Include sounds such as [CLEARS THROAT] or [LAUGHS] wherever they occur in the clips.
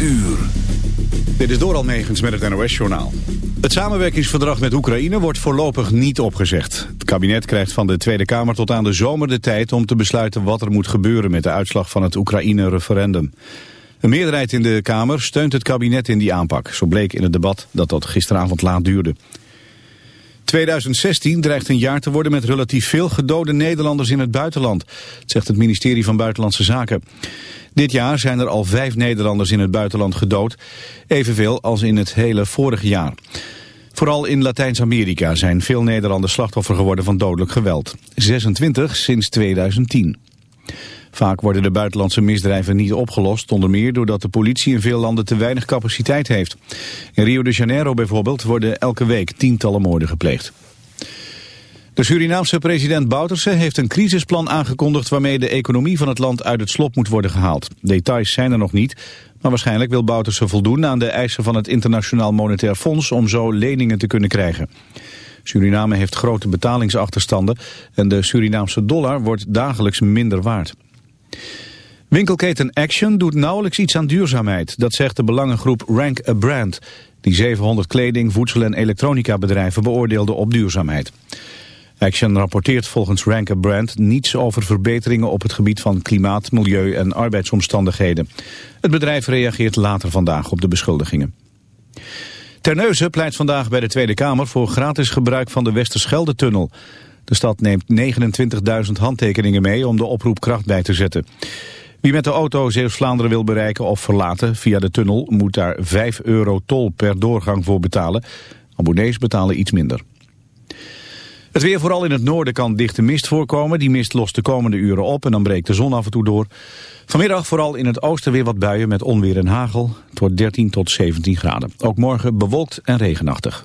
uur. Dit is Doral Megens met het NOS-journaal. Het samenwerkingsverdrag met Oekraïne wordt voorlopig niet opgezegd. Het kabinet krijgt van de Tweede Kamer tot aan de zomer de tijd... om te besluiten wat er moet gebeuren met de uitslag van het Oekraïne-referendum. Een meerderheid in de Kamer steunt het kabinet in die aanpak. Zo bleek in het debat dat dat gisteravond laat duurde. 2016 dreigt een jaar te worden met relatief veel gedode Nederlanders in het buitenland, zegt het ministerie van Buitenlandse Zaken. Dit jaar zijn er al vijf Nederlanders in het buitenland gedood, evenveel als in het hele vorige jaar. Vooral in Latijns-Amerika zijn veel Nederlanders slachtoffer geworden van dodelijk geweld. 26 sinds 2010. Vaak worden de buitenlandse misdrijven niet opgelost, onder meer doordat de politie in veel landen te weinig capaciteit heeft. In Rio de Janeiro bijvoorbeeld worden elke week tientallen moorden gepleegd. De Surinaamse president Bouterse heeft een crisisplan aangekondigd waarmee de economie van het land uit het slop moet worden gehaald. Details zijn er nog niet, maar waarschijnlijk wil Bouterse voldoen aan de eisen van het Internationaal Monetair Fonds om zo leningen te kunnen krijgen. Suriname heeft grote betalingsachterstanden en de Surinaamse dollar wordt dagelijks minder waard. Winkelketen Action doet nauwelijks iets aan duurzaamheid. Dat zegt de belangengroep Rank a Brand. Die 700 kleding, voedsel- en elektronica bedrijven beoordeelde op duurzaamheid. Action rapporteert volgens Rank a Brand niets over verbeteringen op het gebied van klimaat, milieu en arbeidsomstandigheden. Het bedrijf reageert later vandaag op de beschuldigingen. Terneuzen pleit vandaag bij de Tweede Kamer voor gratis gebruik van de Westerschelde-tunnel. De stad neemt 29.000 handtekeningen mee om de oproep kracht bij te zetten. Wie met de auto Zeeuws-Vlaanderen wil bereiken of verlaten via de tunnel... moet daar 5 euro tol per doorgang voor betalen. Abonnees betalen iets minder. Het weer vooral in het noorden kan dichte mist voorkomen. Die mist lost de komende uren op en dan breekt de zon af en toe door. Vanmiddag vooral in het oosten weer wat buien met onweer en hagel. Het wordt 13 tot 17 graden. Ook morgen bewolkt en regenachtig.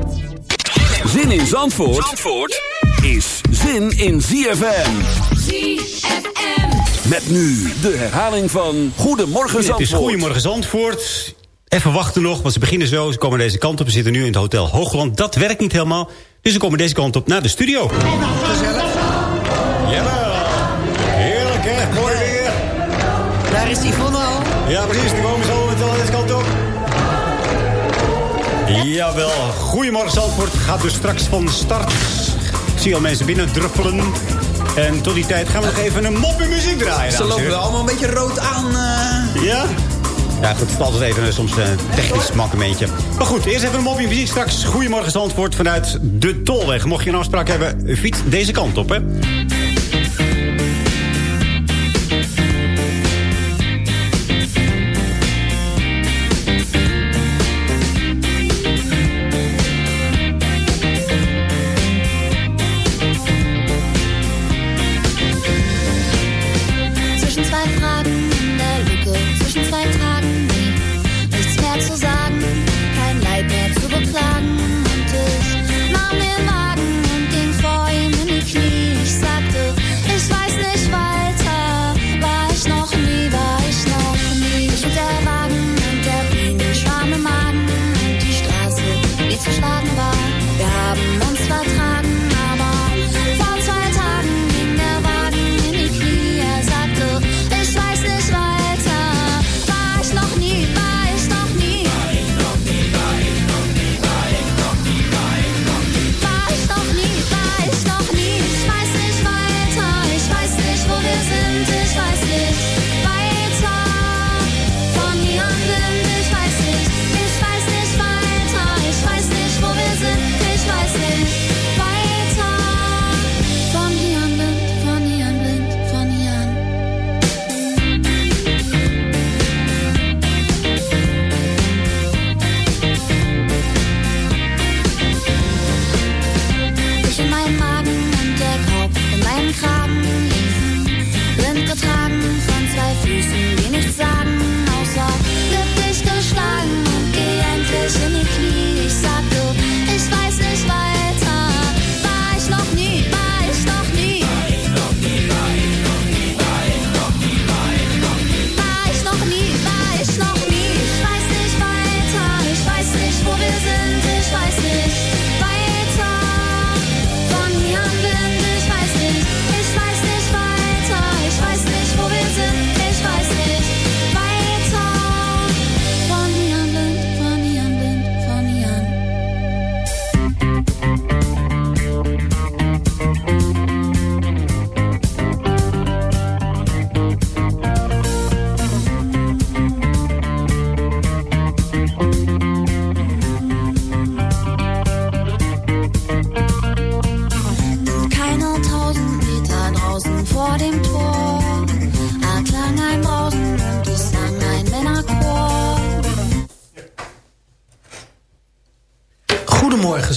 Zin in Zandvoort, Zandvoort is zin in ZFM. ZFM. Met nu de herhaling van Goedemorgen Zandvoort. Het is Goedemorgen Zandvoort. Even wachten nog, want ze beginnen zo. Ze komen deze kant op. We zitten nu in het Hotel Hoogland. Dat werkt niet helemaal. Dus ze komen deze kant op naar de studio. Gezellig. Jawel. Heerlijk, hè? Mooi weer. Daar is Yvonne al. Ja, precies. Dan komen ze Jawel. Goedemorgen Zandvoort. Gaat dus straks van start. Ik zie al mensen binnen druppelen. En tot die tijd gaan we nog even een moppie muziek draaien. Ze lopen wel allemaal een beetje rood aan. eh. Ja? Ja, goed, het is altijd even eh, soms een technisch mankementje. Maar goed, eerst even een moppie muziek. Straks Goedemorgen Zandvoort vanuit de Tolweg. Mocht je een afspraak hebben, fiets deze kant op, hè.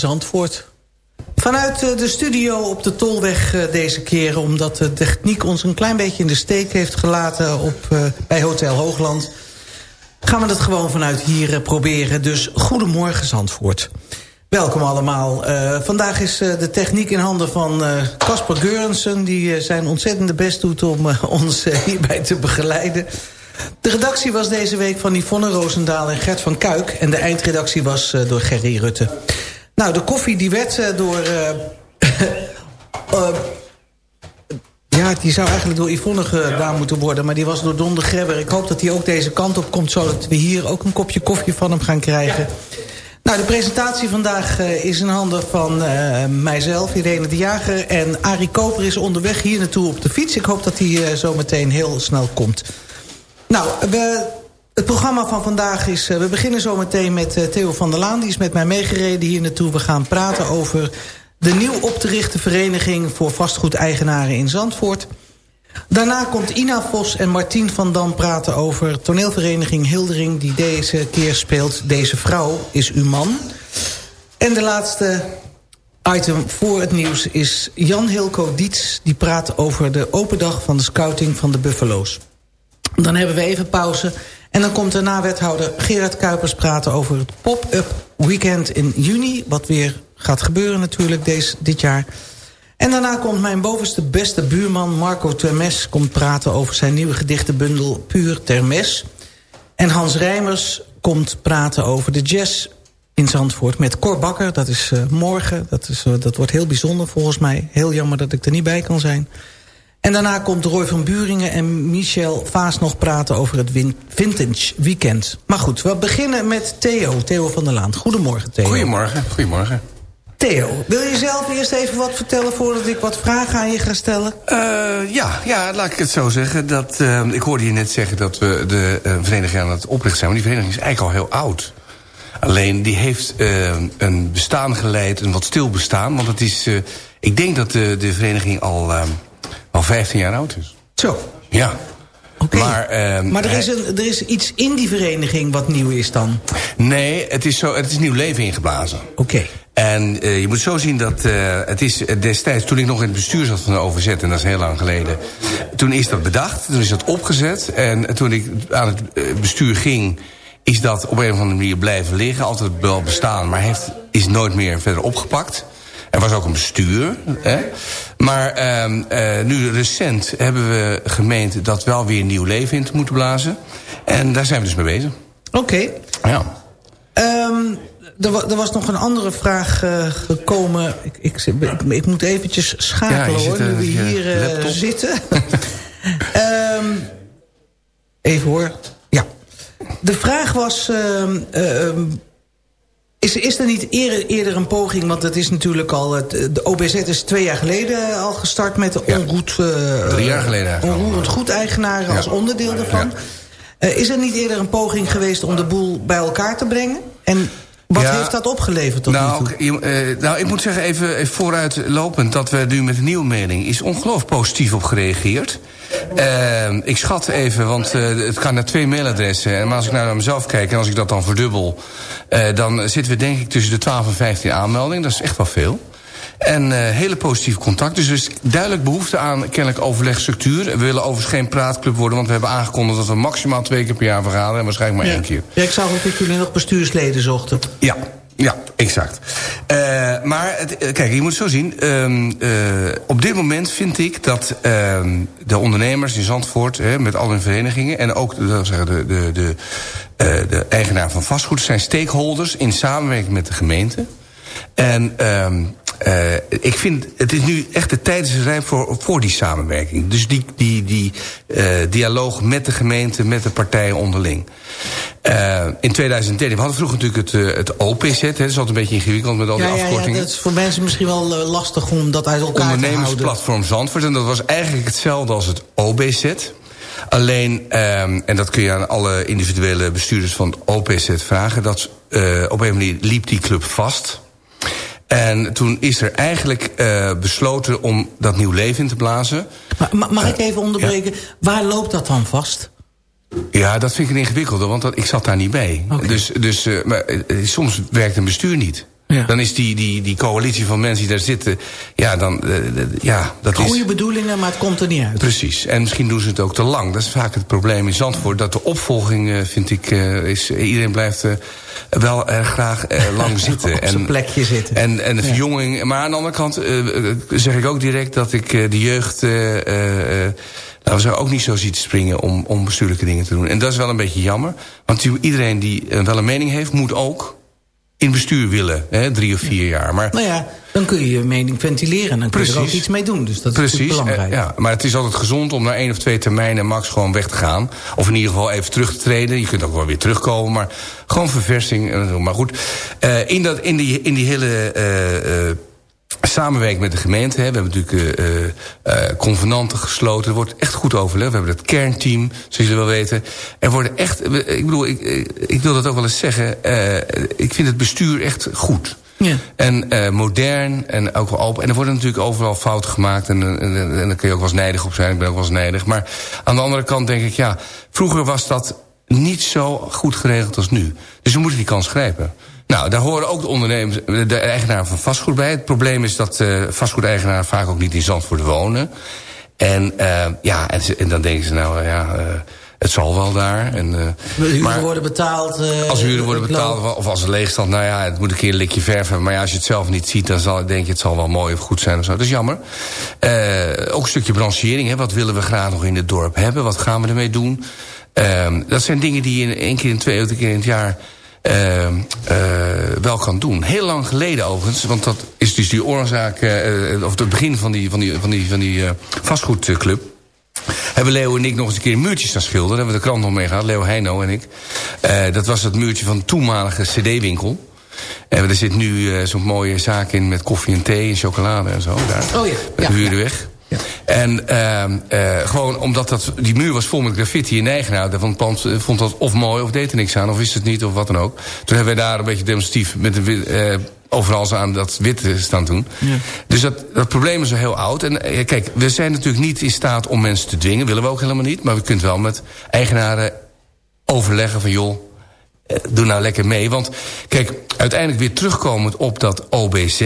Zandvoort. Vanuit eh, de studio op de Tolweg eh, deze keer... omdat de techniek ons een klein beetje in de steek heeft gelaten op, eh, bij Hotel Hoogland... gaan we het gewoon vanuit hier proberen. Dus goedemorgen Zandvoort. Welkom allemaal. Vandaag is de techniek in handen van Casper uh, Geurensen... die zijn ontzettende best doet om ons hierbij te begeleiden. De redactie was deze week van Yvonne Roosendaal en Gert van Kuik... en de eindredactie was door Gerry Rutte. Nou, de koffie die werd door... ja, die zou eigenlijk door Yvonne gedaan moeten worden... maar die was door Don de Grebber. Ik hoop dat hij ook deze kant op komt... zodat we hier ook een kopje koffie van hem gaan krijgen... Nou, de presentatie vandaag is in handen van mijzelf, Irene de Jager. En Arie Koper is onderweg hier naartoe op de fiets. Ik hoop dat hij uh, zo meteen heel snel komt. Nou, we, het programma van vandaag is... we beginnen zo meteen met Theo van der Laan. Die is met mij meegereden hier naartoe. We gaan praten over de nieuw op te richten vereniging... voor vastgoedeigenaren in Zandvoort... Daarna komt Ina Vos en Martien van Dam praten over toneelvereniging Hildering... die deze keer speelt Deze Vrouw is Uw Man. En de laatste item voor het nieuws is Jan Hilco Diets... die praat over de open dag van de scouting van de Buffalo's. Dan hebben we even pauze en dan komt daarna wethouder Gerard Kuipers praten... over het pop-up weekend in juni, wat weer gaat gebeuren natuurlijk deze, dit jaar... En daarna komt mijn bovenste beste buurman Marco Termes... komt praten over zijn nieuwe gedichtenbundel Puur Termes. En Hans Rijmers komt praten over de jazz in Zandvoort met Cor Bakker. Dat is uh, morgen. Dat, is, uh, dat wordt heel bijzonder volgens mij. Heel jammer dat ik er niet bij kan zijn. En daarna komt Roy van Buringen en Michel Vaas nog praten over het Vintage Weekend. Maar goed, we beginnen met Theo, Theo van der Laan. Goedemorgen, Theo. Goedemorgen, goedemorgen. Theo, wil je zelf eerst even wat vertellen voordat ik wat vragen aan je ga stellen? Uh, ja, ja, laat ik het zo zeggen. Dat, uh, ik hoorde je net zeggen dat we de uh, vereniging aan het oprichten zijn. Maar die vereniging is eigenlijk al heel oud. Alleen die heeft een bestaan geleid, een wat stil bestaan. Want het is, ik denk dat de, de vereniging al, al 15 jaar oud is. Zo. Ja. Okay. Maar, uh, maar er, is een, er is iets in die vereniging wat nieuw is dan? Nee, het is, zo, het is nieuw leven ingeblazen. Oké. Okay. En uh, je moet zo zien dat uh, het is destijds, toen ik nog in het bestuur zat van de OVZ... en dat is heel lang geleden, toen is dat bedacht, toen is dat opgezet... en toen ik aan het bestuur ging, is dat op een of andere manier blijven liggen. Altijd wel bestaan, maar heeft, is nooit meer verder opgepakt. Er was ook een bestuur. Hè? Maar uh, uh, nu recent hebben we gemeend dat wel weer nieuw leven in te moeten blazen. En daar zijn we dus mee bezig. Oké. Okay. Ja. Um, er, er, was nog een andere vraag uh, gekomen. Ik, ik, ik, ik, moet eventjes schakelen ja, hoor, nu we hier uh, zitten. um, [LAUGHS] even hoor. Ja. De vraag was... is, is er niet eerder, eerder een poging, want het is natuurlijk al... de OBZ is twee jaar geleden al gestart met de onroet, uh, Drie jaar geleden onroerend goed-eigenaren ja. als onderdeel daarvan. Ja. Uh, is er niet eerder een poging geweest om de boel bij elkaar te brengen? En wat ja, heeft dat opgeleverd tot nou, nu toe? Uh, nou, ik moet zeggen, even, even vooruitlopend... dat we nu met een nieuwe mening is ongelooflijk positief op gereageerd. Uh, ik schat even, want uh, het kan naar twee mailadressen. En als ik nou naar mezelf kijk en als ik dat dan verdubbel... Dan zitten we denk ik tussen de 12 en 15 aanmeldingen. Dat is echt wel veel. En uh, hele positieve contact. Dus er is duidelijk behoefte aan kennelijk overlegstructuur. We willen overigens geen praatclub worden... want we hebben aangekondigd dat we maximaal twee keer per jaar vergaderen... en waarschijnlijk maar ja. één keer. Ja, ik zag ook dat jullie nog bestuursleden zochten. Ja, ja, exact. Uh, maar het, kijk, je moet het zo zien. Uh, op dit moment vind ik dat de ondernemers in Zandvoort... Hè, met al hun verenigingen... en ook de, zeggen, de, de, de, de eigenaar van vastgoed... zijn stakeholders in samenwerking met de gemeente. En uh, ik vind, het is nu echt de tijd is rijp voor, voor die samenwerking. Dus die, die, die uh, dialoog met de gemeente, met de partijen onderling. Uh, in 2013, we hadden vroeger natuurlijk het, het OPZ. Hè, dat is altijd een beetje ingewikkeld met al die ja, afkortingen. Ja, dat is voor mensen misschien wel lastig om dat uit elkaar te houden. Ondernemersplatform Zandvoort. En dat was eigenlijk hetzelfde als het OBZ. Alleen, um, en dat kun je aan alle individuele bestuurders van het OPZ vragen... dat op een manier liep die club vast... En toen is er eigenlijk eh, besloten om dat nieuw leven in te blazen. Maar, ma- mag ik even onderbreken? Waar loopt dat dan vast? Ja, dat vind ik een ingewikkelde, want dat, ik zat daar niet bij. Dus, dus eh, maar, eh, eh, soms werkt een bestuur niet. Ja. Dan is die, die, die coalitie van mensen die daar zitten... ja, dan, eh, eh, ja dat is... Goede bedoelingen, maar het komt er niet uit. Precies. En misschien doen ze het ook te lang. Dat is vaak het probleem in Zandvoort. Dat de opvolging, eh, vind ik, eh, is... iedereen blijft eh, wel erg graag eh, lang [LAUGHS] zitten. Op zijn plekje zitten. En, en de verjonging... Maar aan de andere kant eh, eh, zeg ik ook direct... dat ik eh, de jeugd... eh, eh, eh, nou, we zou ook niet zo ziet springen om, om bestuurlijke dingen te doen. En dat is wel een beetje jammer. Want iedereen die eh, wel een mening heeft... moet ook in bestuur willen. Hè, drie of vier jaar. Maar Nou ja, dan kun je je mening ventileren. En dan kun je er ook iets mee doen. Dus dat is Precies, belangrijk. eh, ja, maar het is altijd gezond om na één of twee termijnen max gewoon weg te gaan. Of in ieder geval even terug te treden. Je kunt ook wel weer terugkomen, maar gewoon verversing. Maar goed, eh, in, dat, in, die, in die hele eh, eh, samenwerking met de gemeente... Hè, we hebben natuurlijk eh, convenanten gesloten. Er wordt echt goed overlegd. We hebben het kernteam, zoals jullie wel weten. Er worden echt... Ik bedoel, ik, ik- wil dat ook wel eens zeggen. ik vind het bestuur echt goed. Ja. En modern en ook wel open. En er worden natuurlijk overal fouten gemaakt. En, en, en, en daar kun je ook wel eens nijdig op zijn. Ik ben ook wel eens nijdig. Maar aan de andere kant denk ik, ja... vroeger was dat niet zo goed geregeld als nu. Dus we moeten die kans grijpen. Nou, daar horen ook de ondernemers, de eigenaar van vastgoed bij. Het probleem is dat eh vastgoedeigenaren vaak ook niet in Zandvoort wonen. En eh, ja, en, en dan denken ze nou, ja, eh, het zal wel daar. En, eh, De huren maar- worden betaald. eh, als huren worden betaald of als een leegstand, nou ja, het moet een keer een likje verf hebben. Maar ja, als je het zelf niet ziet, dan zal, denk je het zal wel mooi of goed zijn of zo. Dat is jammer. Eh, ook een stukje branchering, hè. wat willen we graag nog in het dorp hebben? Wat gaan we ermee doen? Ehm, dat zijn dingen die je in één keer in twee of drie keer in het jaar ehm, eh, wel kan doen. Heel lang geleden overigens, want dat is dus die oorzaak, eh, of het begin van die, van die, van die, van die eh, vastgoedclub hebben Leo en ik nog eens een keer muurtjes gaan schilderen. Daar hebben we de krant nog mee gehad, Leo Heino en ik. Eh, dat was het muurtje van de toenmalige cd-winkel. En er zit nu eh, zo'n mooie zaak in met koffie en thee en chocolade en zo. Daar. Oh ja, Met ja, de En ehm, eh, gewoon omdat dat, die muur was vol met graffiti... en de eigenaar van het pand eh, vond dat of mooi of deed er niks aan... of wist het niet of wat dan ook. Toen hebben we daar een beetje demonstratief met eh, overal aan dat wit staan doen. Dus dat, dat probleem is al heel oud. En kijk, we zijn natuurlijk niet in staat om mensen te dwingen. Willen we ook helemaal niet. Maar we kunnen wel met eigenaren overleggen van... joh, doe nou lekker mee. Want kijk, uiteindelijk weer terugkomend op dat OBZ...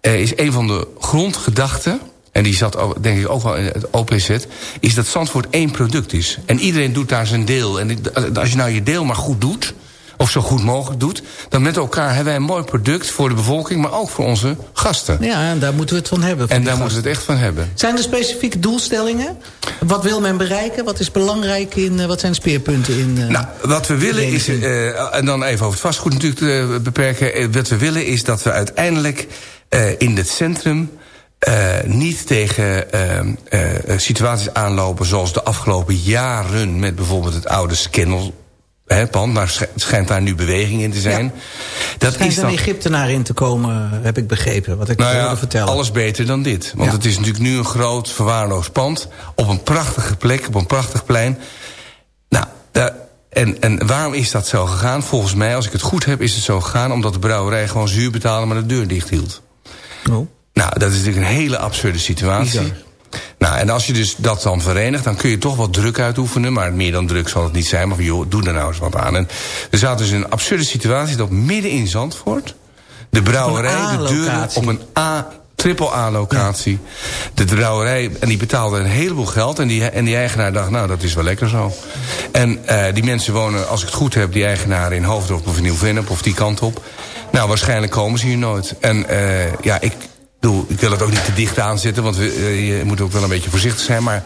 eh, is een van de grondgedachten... en die zat ook, denk ik ook wel in het OPZ... is dat Zandvoort één product is. En iedereen doet daar zijn deel. En als je nou je deel maar goed doet... of zo goed mogelijk doet... dan met elkaar hebben wij een mooi product voor de bevolking... maar ook voor onze gasten. Ja, en daar moeten we het van hebben. van En daar moeten we het echt van hebben. Zijn er specifieke doelstellingen? Wat wil men bereiken? Wat is belangrijk in... eh, wat zijn speerpunten in... eh, Nou, wat we willen is, eh, en dan even over het vastgoed natuurlijk te beperken. Wat we willen is dat we uiteindelijk in het centrum... eh, niet tegen eh, situaties aanlopen zoals de afgelopen jaren... met bijvoorbeeld het oude Scannel hè, pand. Sch- schijnt daar nu beweging in te zijn. Dat schijnt is een dan, Egyptenaar in te komen, heb ik begrepen. Wat ik nou wilde ja, vertellen. alles beter dan dit. Want Ja. het is natuurlijk nu een groot verwaarloosd pand... op een prachtige plek, op een prachtig plein. Nou, daar- en, en waarom is dat zo gegaan? Volgens mij, als ik het goed heb, is het zo gegaan... omdat de brouwerij gewoon zuur betaalde, maar de deur dicht hield. Oh. Nou, dat is natuurlijk een hele absurde situatie. Bizar. Nou, en als je dus dat dan verenigt, dan kun je toch wat druk uitoefenen. Maar meer dan druk zal het niet zijn. Maar joh, doe er nou eens wat aan. En we zaten dus in een absurde situatie dat midden in Zandvoort... de brouwerij de deuren op een A, triple A-locatie... de brouwerij, en die betaalde een heleboel geld... En die, en die eigenaar dacht, nou, dat is wel lekker zo. En eh, die mensen wonen, als ik het goed heb... die eigenaren in Hoofddorp of in Nieuw-Vennep of die kant op. Nou, waarschijnlijk komen ze hier nooit. En eh, ja, ik, bedoel, ik wil het ook niet te dicht aanzetten... want we, eh, je moet ook wel een beetje voorzichtig zijn... maar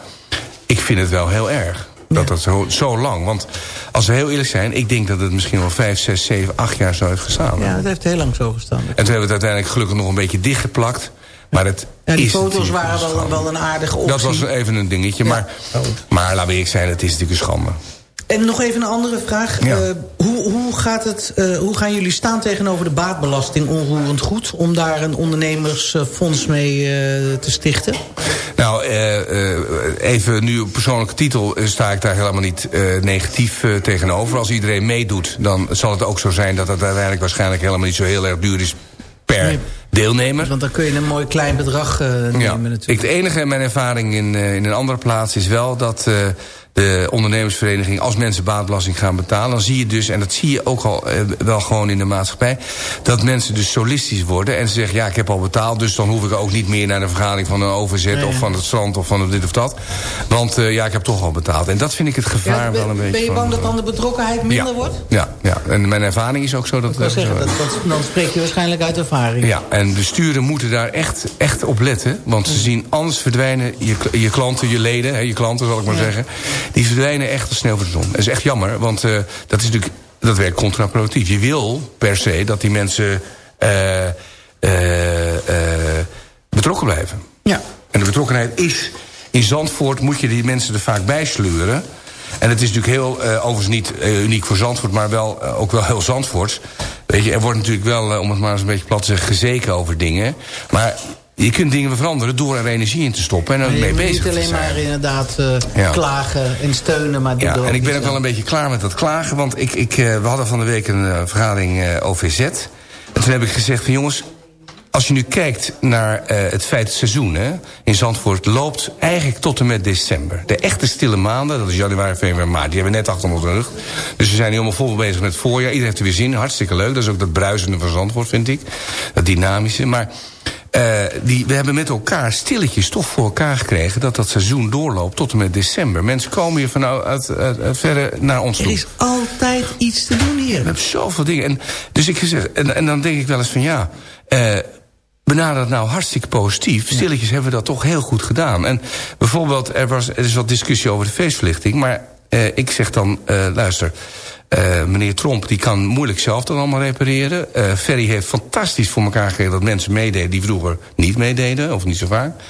ik vind het wel heel erg. Dat dat zo, zo lang. Want als we heel eerlijk zijn... ik denk dat het misschien wel vijf, zes, zeven, acht jaar zo heeft gestaan. Ja, het heeft heel lang zo gestaan. En toen hebben we het uiteindelijk gelukkig nog een beetje dichtgeplakt. Maar het Ja, die is foto's waren wel, wel een aardige optie. Dat was even een dingetje. Maar, maar laten we eerlijk zijn, het is natuurlijk een schande. En nog even een andere vraag. Ja. Eh, hoe, hoe, gaat het, eh, hoe gaan jullie staan tegenover de baatbelasting onroerend goed... om daar een ondernemersfonds mee eh, te stichten? Nou, even nu op persoonlijke titel sta ik daar helemaal niet negatief tegenover. Als iedereen meedoet, dan zal het ook zo zijn dat het uiteindelijk waarschijnlijk helemaal niet zo heel erg duur is per Nee. deelnemer. Want dan kun je een mooi klein bedrag uh, nemen ja. natuurlijk. Ik, de enige, mijn ervaring in, uh, in een andere plaats is wel dat... Uh, de ondernemersvereniging, als mensen baatbelasting gaan betalen... dan zie je dus, en dat zie je ook al eh, wel gewoon in de maatschappij... dat mensen dus solistisch worden en ze zeggen... ja, ik heb al betaald, dus dan hoef ik ook niet meer... naar de vergadering van een overzet nee, of van het strand of van dit of dat. Want uh, ja, ik heb toch al betaald. En dat vind ik het gevaar ja, wel een beetje Ben je bang van, dat dan de betrokkenheid minder ja, wordt? Ja, ja, en mijn ervaring is ook zo dat... Ik wil zeggen, dat, dat, dan spreek je waarschijnlijk uit ervaring. Ja, en besturen moeten daar echt, echt op letten. Want ze zien anders verdwijnen je, je klanten, je leden... Hè, je klanten zal ik maar ja. zeggen... die verdwijnen echt als sneeuw voor de zon. Dat is echt jammer, want uh, dat is natuurlijk dat werkt contraproductief. Je wil per se dat die mensen uh, uh, betrokken blijven. Ja. En de betrokkenheid is... In Zandvoort moet je die mensen er vaak bij sleuren. En het is natuurlijk heel, uh, overigens niet uh, uniek voor Zandvoort... maar wel, uh, ook wel heel Zandvoorts. Weet je, er wordt natuurlijk wel, om het maar eens een beetje plat te zeggen... gezeken over dingen. Maar je kunt dingen veranderen door er energie in te stoppen en er mee bezig te zijn. niet alleen maar inderdaad uh, ja. klagen en steunen. Maar ja, en ik ben ook wel een beetje klaar met dat klagen. Want ik, ik, uh, we hadden van de week een uh, vergadering OVZ. En toen heb ik gezegd van jongens... Als je nu kijkt naar het feit het seizoen hè, in Zandvoort... loopt eigenlijk tot en met december. De echte stille maanden, dat is januari, februari, maart... die hebben we net achter ons rug. Dus we zijn nu allemaal vol bezig met het voorjaar. Iedereen heeft er weer zin, hartstikke leuk. Dat is ook dat bruisende van Zandvoort, vind ik. Dat dynamische, maar... Uh, die, we hebben met elkaar stilletjes toch voor elkaar gekregen... dat dat seizoen doorloopt tot en met december. Mensen komen hier vanuit uit, uit, uit verre naar ons toe. Er is altijd iets te doen hier. We hebben zoveel dingen. En, dus ik zeg, en, en dan denk ik wel eens van ja... Uh, benader het nou hartstikke positief. Stilletjes hebben we dat toch heel goed gedaan. En bijvoorbeeld, er, was, er is wat discussie over de feestverlichting... maar uh, ik zeg dan, luister... Uh, meneer Tromp die kan moeilijk zelf dat allemaal repareren. Uh, Ferry heeft fantastisch voor elkaar gekregen dat mensen meededen... die vroeger niet meededen, of niet zo vaak.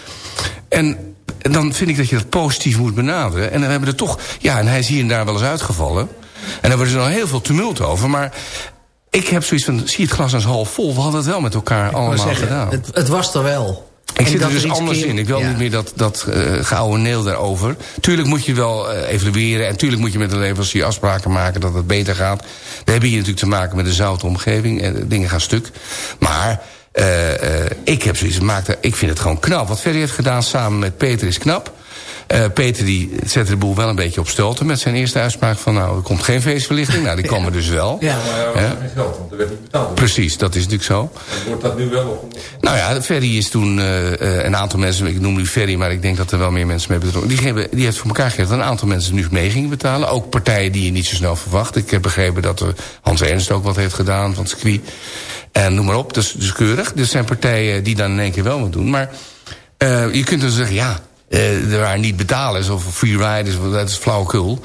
En dan vind ik dat je dat positief moet benaderen. En dan hebben we er toch... Ja, en hij is hier en daar wel eens uitgevallen. En daar wordt er nog heel veel tumult over. Maar ik heb zoiets van, zie het glas als half vol. We hadden het wel met elkaar ik allemaal zeggen, gedaan. Het, het was er wel. Ik zit er dus anders keer... in. Ik wil ja. niet meer dat, dat uh, geoude neel daarover. Tuurlijk moet je wel uh, evalueren. En tuurlijk moet je met de leverancier afspraken maken dat het beter gaat. Daar heb je natuurlijk te maken met de zoute omgeving. En dingen gaan stuk. Maar uh, ik heb zoiets gemaakt. Ik vind het gewoon knap. Wat Ferry heeft gedaan samen met Peter is knap. Uh, Peter die zette de boel wel een beetje op stelten met zijn eerste uitspraak van... nou, er komt geen feestverlichting. Nou, die kwam er dus wel. Ja, maar ja, geen geld, want er werd niet betaald. Precies, dat is natuurlijk zo. En wordt dat nu wel nog... Nou ja, Ferry is toen uh, uh, een aantal mensen... ik noem nu Ferry, maar ik denk dat er wel meer mensen mee betrokken... die, hebben, die heeft voor elkaar gegeven dat een aantal mensen nu mee gingen betalen. Ook partijen die je niet zo snel verwacht. Ik heb begrepen dat Hans Ernst ook wat heeft gedaan van het circuit. En noem maar op, dus, dus keurig. Er zijn partijen die dan in één keer wel wat doen. Maar je kunt dus zeggen, ja... Uh, er waren niet betalers of freeriders, dat is flauwekul.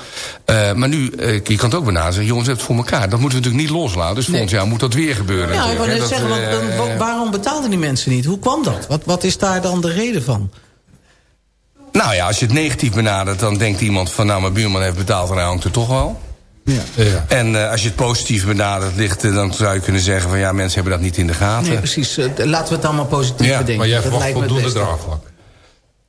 Uh, maar nu, uh, je kan het ook benaderen, jongens, het voor elkaar. Dat moeten we natuurlijk niet loslaten. Dus volgend nee. jaar moet dat weer gebeuren. Ja, ik wou net zeggen, want, dan, waarom betaalden die mensen niet? Hoe kwam dat? Wat, wat is daar dan de reden van? Nou ja, als je het negatief benadert, dan denkt iemand van... nou, mijn buurman heeft betaald en hij hangt er toch wel. Ja. Ja. En uh, als je het positief benadert ligt, uh, dan zou je kunnen zeggen van ja, mensen hebben dat niet in de gaten. Nee, precies. Uh, laten we het allemaal positief ja, bedenken. Maar jij verwacht voldoende draagvlak.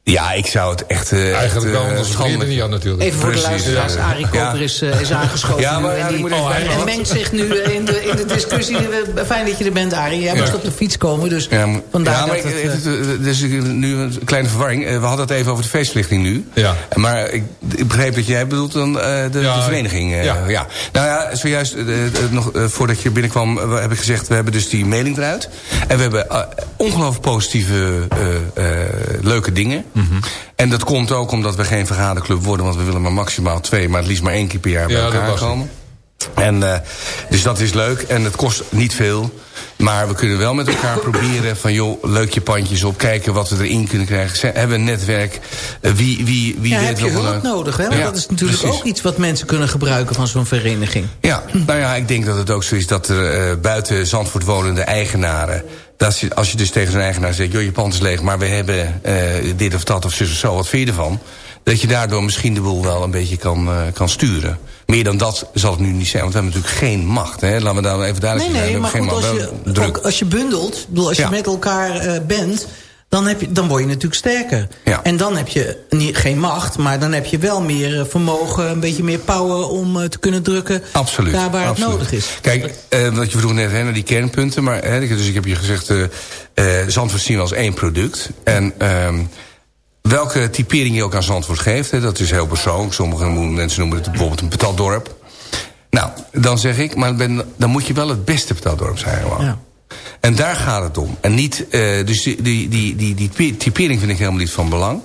Ja, ik zou het echt... Uh, Eigenlijk echt, wel, niet aan natuurlijk. Even voor Precies, de luisteraars, ja. Arie Koper is, uh, is aangeschoven Ja, maar en, die, moet en mengt zich nu in de, in de discussie. Fijn dat je er bent, Arie. Jij moest op de fiets komen, dus Ja, maar- vandaar ja, maar dat ik, het... eh, dus nu een kleine verwarring. Eh, We hadden het even over de feestverlichting nu. Ja. Maar ik, ik begreep dat jij bedoelt dan eh, de, Ja, de vereniging. eh, ja. ja. Nou ja, zojuist eh, eh, nog eh, voordat je binnenkwam... eh, heb ik gezegd, we hebben dus die mailing eruit. En we hebben eh, ongelooflijk positieve, eh, eh, leuke dingen. Mhm. En dat komt ook omdat we geen vergaderclub worden... want we willen maar maximaal twee, maar het liefst maar één keer per jaar bij Ja, elkaar komen. En, eh, dus dat is leuk en het kost niet veel. Maar we kunnen wel met elkaar proberen van... joh, leuk je pandjes op, kijken wat we erin kunnen krijgen. Hebben we een netwerk? Eh, wie wie, wie ja, weet heb je nog wel hulp een- nodig, hè? Want Ja, dat is natuurlijk precies. ook iets wat mensen kunnen gebruiken van zo'n vereniging. Ja, nou ja, ik denk dat het ook zo is dat er eh, buiten Zandvoort wonende eigenaren... Dat je, als je dus tegen zo'n eigenaar zegt, joh, je pand is leeg... maar we hebben eh, dit of dat of zus of zo, wat vind je ervan? Dat je daardoor misschien de boel wel een beetje kan, eh, kan sturen. Meer dan dat zal het nu niet zijn, want we hebben natuurlijk geen macht. Hè? Laten we daar even duidelijk Nee, zijn. nee, maar goed, als je, druk. ook als je bundelt, bedoel, als je met elkaar eh, bent... dan, heb je, dan word je natuurlijk sterker. Ja. En dan heb je niet, geen macht, maar dan heb je wel meer eh, vermogen... een beetje meer power om eh, te kunnen drukken Absoluut. daar waar absoluut. het nodig is. Kijk, eh, wat je vroeg net hè, naar die kernpunten. Maar, hè, dus ik heb je gezegd, eh eh, Zandvoort zien we als één product. En ehm, welke typering je ook aan Zandvoort geeft... Hè, dat is heel persoonlijk. Sommige mensen noemen het bijvoorbeeld een patatdorp. Nou, dan zeg ik, maar ben, dan moet je wel het beste patatdorp zijn. Gewoon. Ja. En daar gaat het om. En niet, eh, dus die, die, die, die, die typering vind ik helemaal niet van belang.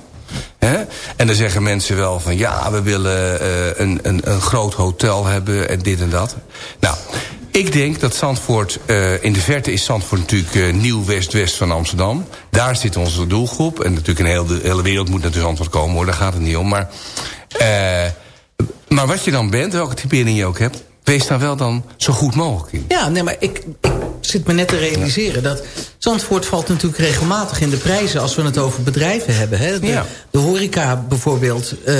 En dan zeggen mensen wel van ja, we willen eh, een, een, een groot hotel hebben en dit en dat. Nou, ik denk dat Zandvoort, eh, in de verte is Zandvoort natuurlijk nieuw west-west van Amsterdam. Daar zit onze doelgroep. En natuurlijk een hele, de hele wereld moet naar Zandvoort komen hoor, daar gaat het niet om. Maar, maar wat je dan bent, welke typering je ook hebt, wees daar wel dan zo goed mogelijk in. Ja, nee, maar ik zit me net te realiseren... dat Zandvoort valt natuurlijk regelmatig in de prijzen... als we het over bedrijven hebben. Hè. De, Ja. de horeca bijvoorbeeld eh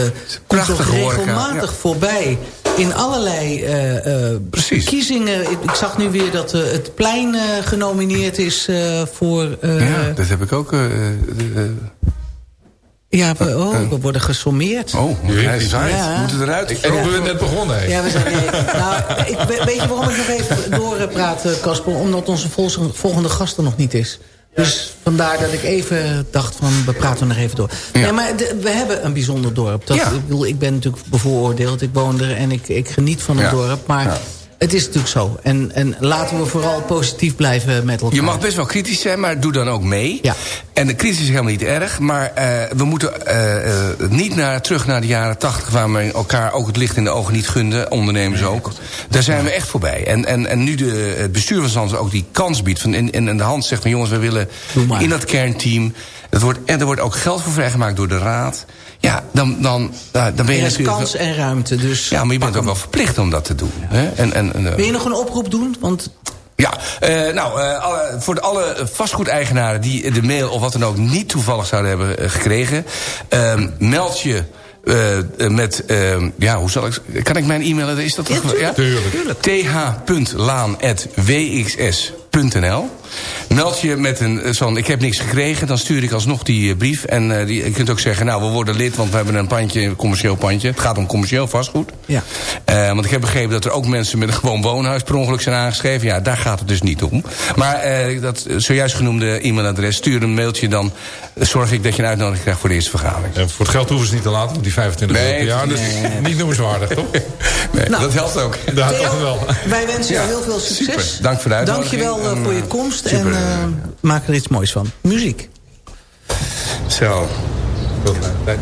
komt toch regelmatig voorbij... in allerlei eh, eh, Precies. kiezingen. Ik, zag nu weer dat eh, het plein eh, genomineerd is eh, voor... eh, ja, dat heb ik ook. Eh, eh, eh, ja, we, oh, we worden gesommeerd. oh, hij is uit. Ja. Moet het eruit? Ik denk dat we net begonnen. Ja, we zijn, nee, nou, ik, we- weet je waarom ik nog even doorpraat, eh, Casper? Omdat onze vol- volgende gast er nog niet is. Dus vandaar dat ik even dacht van, we praten nog even door. Ja. Nee, maar de- we hebben een bijzonder dorp. Dat, Ja. ik, bedoel, ik ben natuurlijk bevooroordeeld, ik woon er en ik, ik geniet van het Ja. dorp. Maar Ja. Het is natuurlijk zo. En, en laten we vooral positief blijven met elkaar. Je mag best wel kritisch zijn, maar doe dan ook mee. Ja. En de crisis is helemaal niet erg. Maar eh, we moeten eh, eh, niet naar, terug naar de jaren tachtig... waar we elkaar ook het licht in de ogen niet gunden. Ondernemers ook. Daar zijn we echt voorbij. En, en, en nu de, het bestuur van Zandvoort ook die kans biedt... Van, en, en en de hand zegt van jongens, we willen in dat kernteam... Het wordt, en er wordt ook geld voor vrijgemaakt door de raad. Ja, dan, dan, dan ben je natuurlijk... kans en ruimte, dus ja, maar je bent ook wel verplicht om dat te doen. Hè? En, en, en, eh, Wil je nog een oproep doen? Want ja, eh, nou, eh, alle, voor de alle vastgoedeigenaren die de mail of wat dan ook niet toevallig zouden hebben gekregen, ehm, meld je. met, ehm, ja, hoe zal ik... Kan ik mijn e-mail... Is dat toch... tuurlijk. Tuurlijk. th.laan.wxs.nl Meld je met een eh, zo'n... Ik heb niks gekregen, dan stuur ik alsnog die eh, brief. En eh, die, je kunt ook zeggen, nou, we worden lid... want we hebben een pandje, een commercieel pandje. Het gaat om commercieel vastgoed. Ja. Eh, want ik heb begrepen dat er ook mensen met een gewoon woonhuis... per ongeluk zijn aangeschreven. Ja, daar gaat het dus niet om. Maar eh, dat zojuist genoemde e-mailadres... stuur een mailtje, dan eh, zorg ik dat je een uitnodiging krijgt... voor de eerste vergadering. En voor het geld hoeven ze niet te laten, want die 25 Nee, euro per jaar. Dus niet noemenswaardig, toch? [LAUGHS] Nee, Nou. dat helpt ook. Daar Theo, toch wel. wij wensen Ja, jou heel veel succes. super. Dank voor de uitnodiging. Dankjewel eh, En, voor je eh, komst super. en eh, maak er iets moois van. Muziek. Zo. A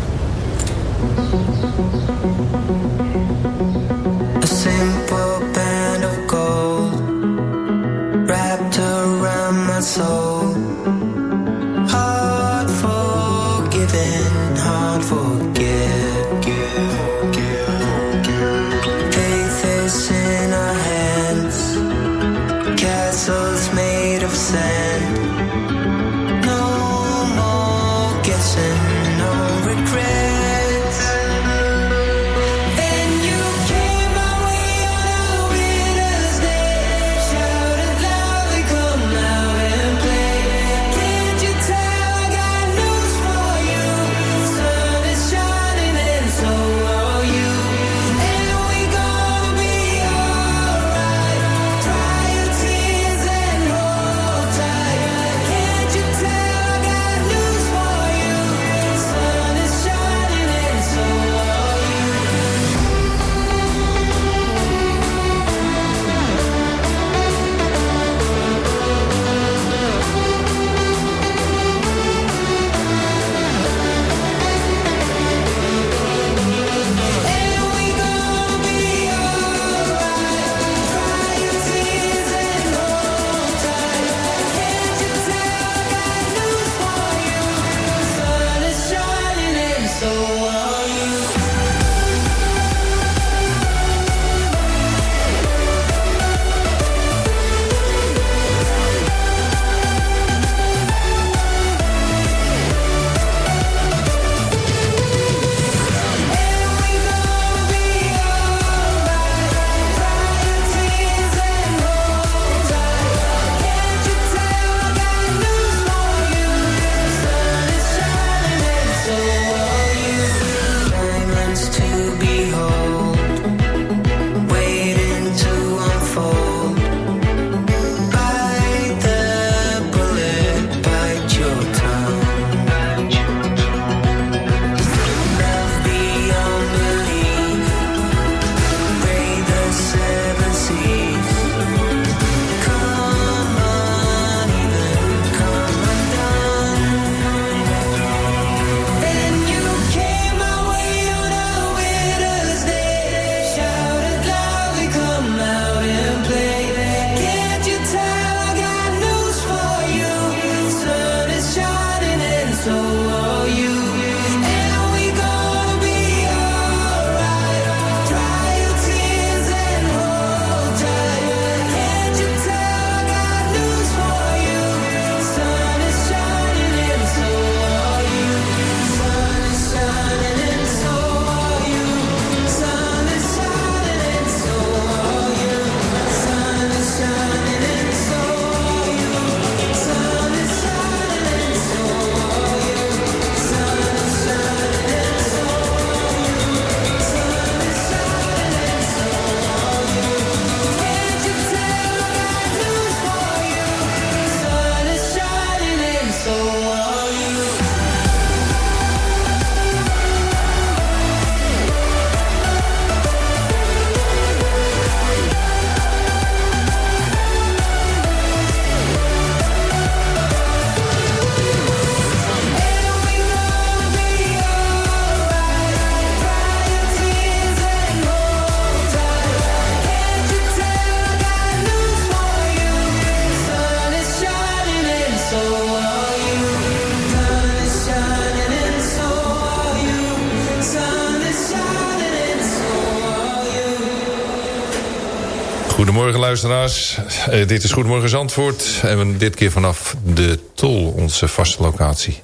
luisteraars. Eh, dit is Goedemorgen Zandvoort. En dit keer vanaf de Tol, onze vaste locatie.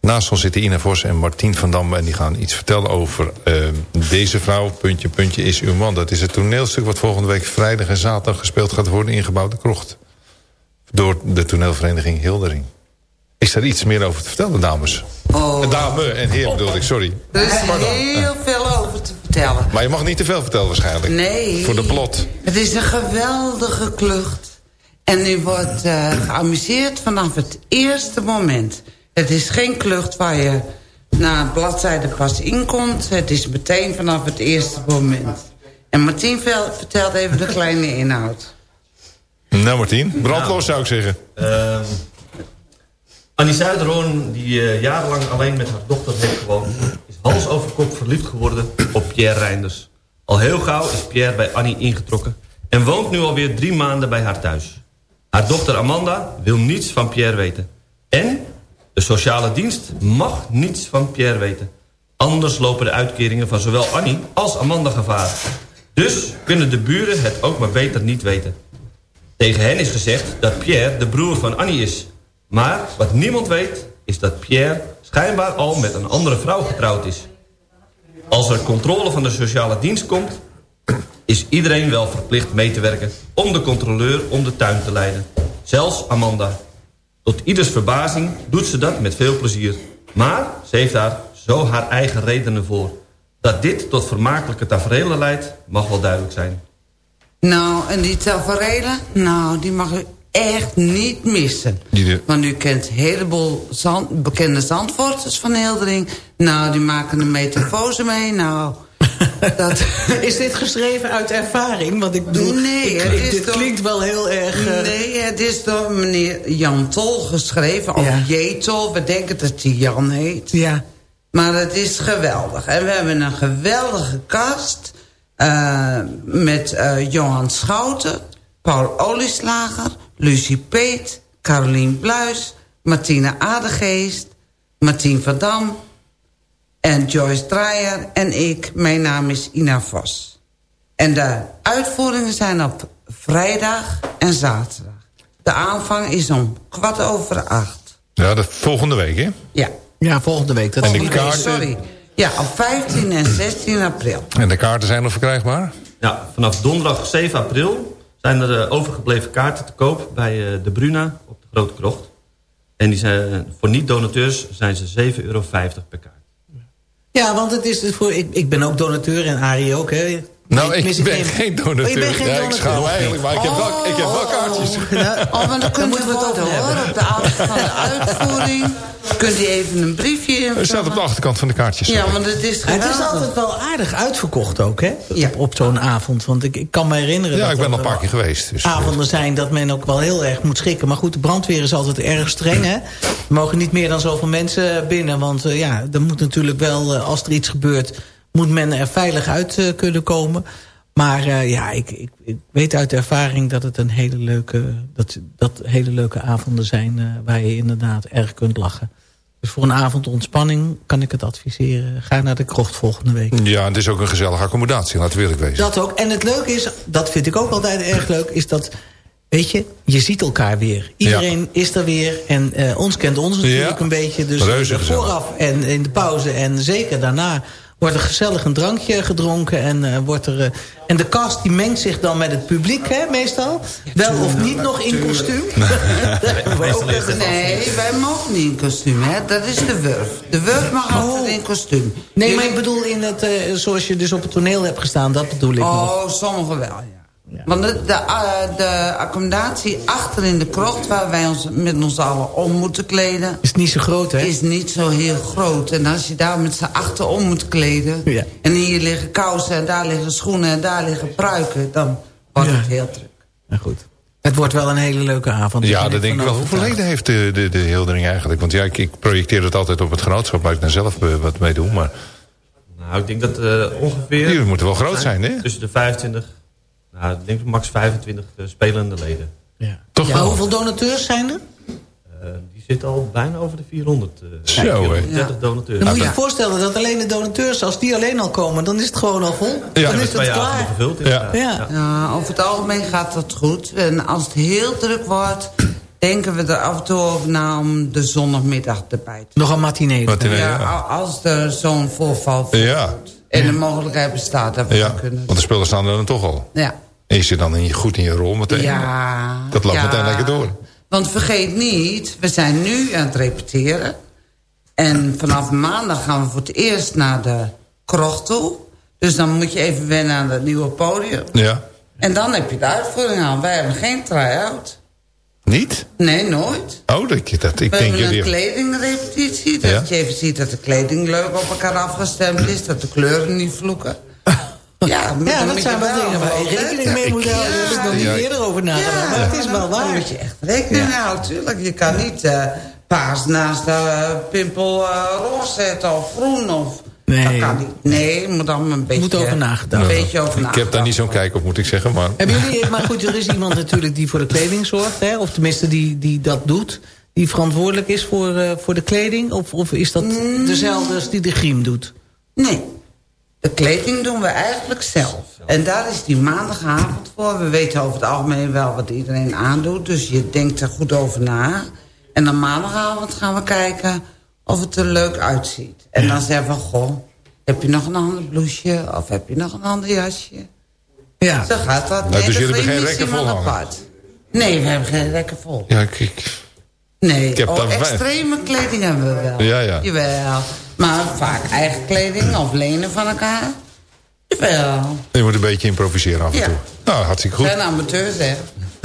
Naast ons zitten Ina Vos en Martien van Dam. En die gaan iets vertellen over eh, deze vrouw. Puntje, puntje is uw man. Dat is het toneelstuk wat volgende week vrijdag en zaterdag gespeeld gaat worden in Gebouwde Krocht. Door de toneelvereniging Hildering. Is daar iets meer over te vertellen, dames? Oh. Dame en heer bedoel ik, sorry. Er is heel veel over te vertellen. Maar je mag niet te veel vertellen waarschijnlijk. Nee. Voor de plot. Het is een geweldige klucht. En u wordt eh, geamuseerd vanaf het eerste moment. Het is geen klucht waar je na bladzijde pas inkomt. Het is meteen vanaf het eerste moment. En Martien vertelt even de kleine inhoud. Nou Martien, brandlos zou ik zeggen. Ehm, Annie Zuiderhoorn, die eh, jarenlang alleen met haar dochter heeft gewoond... is hals over kop verliefd geworden op Pierre Reinders. Al heel gauw is Pierre bij Annie ingetrokken... en woont nu alweer drie maanden bij haar thuis. Haar dochter Amanda wil niets van Pierre weten. En de sociale dienst mag niets van Pierre weten. Anders lopen de uitkeringen van zowel Annie als Amanda gevaar. Dus kunnen de buren het ook maar beter niet weten. Tegen hen is gezegd dat Pierre de broer van Annie is. Maar wat niemand weet, is dat Pierre schijnbaar al met een andere vrouw getrouwd is. Als er controle van de sociale dienst komt... is iedereen wel verplicht mee te werken... om de controleur om de tuin te leiden. Zelfs Amanda. Tot ieders verbazing doet ze dat met veel plezier. Maar ze heeft daar zo haar eigen redenen voor. Dat dit tot vermakelijke tafereelen leidt, mag wel duidelijk zijn. Nou, en die tafereelen, nou, die mag u echt niet missen. Want u kent een heleboel zand, bekende zandvoorters van Hildering. Nou, die maken een metamfose mee. Nou, [LAUGHS] dat... Is dit geschreven uit ervaring? Want ik bedoel, Nee, ik- het is dit door- klinkt wel heel erg... eh, Nee, het is door meneer Jan Tol geschreven. Of Ja. J. Tol, we denken dat hij Jan heet. Ja. Maar het is geweldig. En we hebben een geweldige cast... eh, met eh, Johan Schouten, Paul Olieslager... Lucie Peet, Carolien Bluis... Martine Adegeest, Martien van Dam... en Joyce Draaier en ik. Mijn naam is Ina Vos. En de uitvoeringen zijn op vrijdag en zaterdag. De aanvang is om kwart over acht. Ja, dat volgende week, hè? Ja. Ja, volgende week. Dat En de kaarten- Sorry. Ja, op 15 en 16 april. En de kaarten zijn nog verkrijgbaar? Ja, vanaf donderdag 7 april zijn er eh, overgebleven kaarten te koop bij eh, de Bruna op de Grote Krocht. En die zijn, voor niet-donateurs zijn ze 7,50 euro per kaart. Ja, want het is dus voor, ik, ik ben ook donateur en Arie ook. Hè. Nou, Nee, ik ben geen- geen Oh, donateur. je bent geen ja, ik donateur. schaam me eigenlijk, maar ik heb wel, ik heb wel kaartjes. Oh, maar dan [LAUGHS] moeten we het over hoor. Op de avond van de uitvoering kunt u even een briefje Er staat op de achterkant van de kaartjes. Ja, want het is Het is altijd wel aardig uitverkocht ook, hè? Ja. Op, op zo'n avond. Want ik, ik kan me herinneren... Ja, dat ik ben er al een paar keer geweest. Dus, avonden zijn dat men ook wel heel erg moet schikken. Maar goed, de brandweer is altijd erg streng, hè? Er mogen niet meer dan zoveel mensen binnen. Want eh, ja, er moet natuurlijk wel, eh, als er iets gebeurt... moet men er veilig uit eh, kunnen komen. Maar eh, ja, ik, ik, ik weet uit ervaring dat het een hele leuke, dat, dat hele leuke avonden zijn... eh, waar je inderdaad erg kunt lachen. Dus voor een avond ontspanning kan ik het adviseren. Ga naar de krocht volgende week. ja, het is ook een gezellige accommodatie, laten we eerlijk wezen. Dat ook. En het leuke is, dat vind ik ook altijd erg leuk... is dat, weet je, je ziet elkaar weer. Iedereen is er weer. En eh, ons kent ons natuurlijk Ja. een beetje. Dus vooraf en in de pauze en zeker daarna... wordt er gezellig een drankje gedronken. En, eh, wordt er, eh, en de cast die mengt zich dan met het publiek, hè, meestal. Wel of niet nog in kostuum. [LAUGHS] Nee, wij mogen niet in kostuum, hè. Dat is de Wurf. De Wurf mag altijd in kostuum. Oh. Nee, Jullie- maar ik bedoel in het, eh, zoals je dus op het toneel hebt gestaan. Dat bedoel ik nog. Oh, sommigen wel, ja. Want de, de, eh, de accommodatie achter in de krocht... waar wij ons met ons allen om moeten kleden... Is niet zo groot, hè? is niet zo heel groot. En als je daar met z'n achter om moet kleden... Ja. en hier liggen kousen en daar liggen schoenen en daar liggen pruiken... dan wordt Ja. het heel druk. Nou goed. Het wordt wel een hele leuke avond. Ja, dat denk ik wel. Hoeveel leden heeft de, de, de Hildering eigenlijk? Want ja, ik, ik projecteer het altijd op het genootschap... waar ik dan zelf eh, wat mee doe. Maar Nou, ik denk dat eh, ongeveer... jullie moeten wel groot zijn, hè? Tussen de 25, nou, ik denk max 25 eh, spelende leden. Ja. Toch Ja, wel. hoeveel donateurs zijn er? Eh, die zit al bijna over de 400. eh, Zo, hè. 430 donateurs. Dan moet je je voorstellen dat alleen de donateurs, als die alleen al komen... dan is het gewoon al vol. Ja. dan is het klaar. gevuld Ja. Ja. Ja, over het algemeen gaat dat goed. En als het heel druk wordt, denken we er af en toe over na om de zondagmiddag erbij te Nog een matinee. Ja, als er zo'n voorval Ja. en de mogelijkheid bestaat dat we Ja, kunnen want de spullen staan er dan toch al. Ja. En je zit dan in je, goed in je rol meteen. Ja. Dat loopt ja. meteen lekker door. Want vergeet niet, we zijn nu aan het repeteren. En vanaf maandag gaan we voor het eerst naar de krocht toe. Dus dan moet je even wennen aan het nieuwe podium. Ja. En dan heb je de uitvoering aan. Wij hebben geen try-out. Niet? Nee, nooit. Oh, dat, ik- dat, ik we denk hebben een jullie... kledingrepetitie. Dat Ja. je even ziet dat de kleding leuk op elkaar afgestemd is. Dat de kleuren niet vloeken. Ja, maar Ja, dan dat zijn wel dingen waar je rekening mee moet houden. Daar heb ik nog niet eerder over nagedacht. Maar het is wel Dan waar. moet je echt rekening mee houden, tuurlijk. Je kan niet eh, paars naast de pimpel eh, roze zetten of groen. Of, Nee. Dat kan niet. Nee, moet allemaal een beetje... moet over nagedacht. Een beetje over Ik heb daar niet zo'n kijk op, moet ik zeggen. Maar Hebben jullie, maar goed, er is iemand natuurlijk die voor de kleding zorgt. Hè? Of tenminste die, die dat doet. Die verantwoordelijk is voor, eh, voor de kleding. Of, of is dat dezelfde als die de griem doet? Nee. De kleding doen we eigenlijk zelf. En daar is die maandagavond voor. We weten over het algemeen wel wat iedereen aandoet. Dus je denkt er goed over na. En dan maandagavond gaan we kijken of het er leuk uitziet. En dan zeggen we, goh, heb je nog een ander blouseje? Of heb je nog een ander jasje? Ja. Zo gaat dat. Nou, dus de jullie hebben geen rekken vol apart. Nee, we hebben geen rekken vol. ja, ik- Nee, Ik heb oh, extreme kleding hebben we wel. Ja, ja. Jawel. Maar vaak eigen kleding of lenen van elkaar. Jawel. je moet een beetje improviseren af en Ja. toe. Nou, hartstikke goed. Zijn amateurs, hè.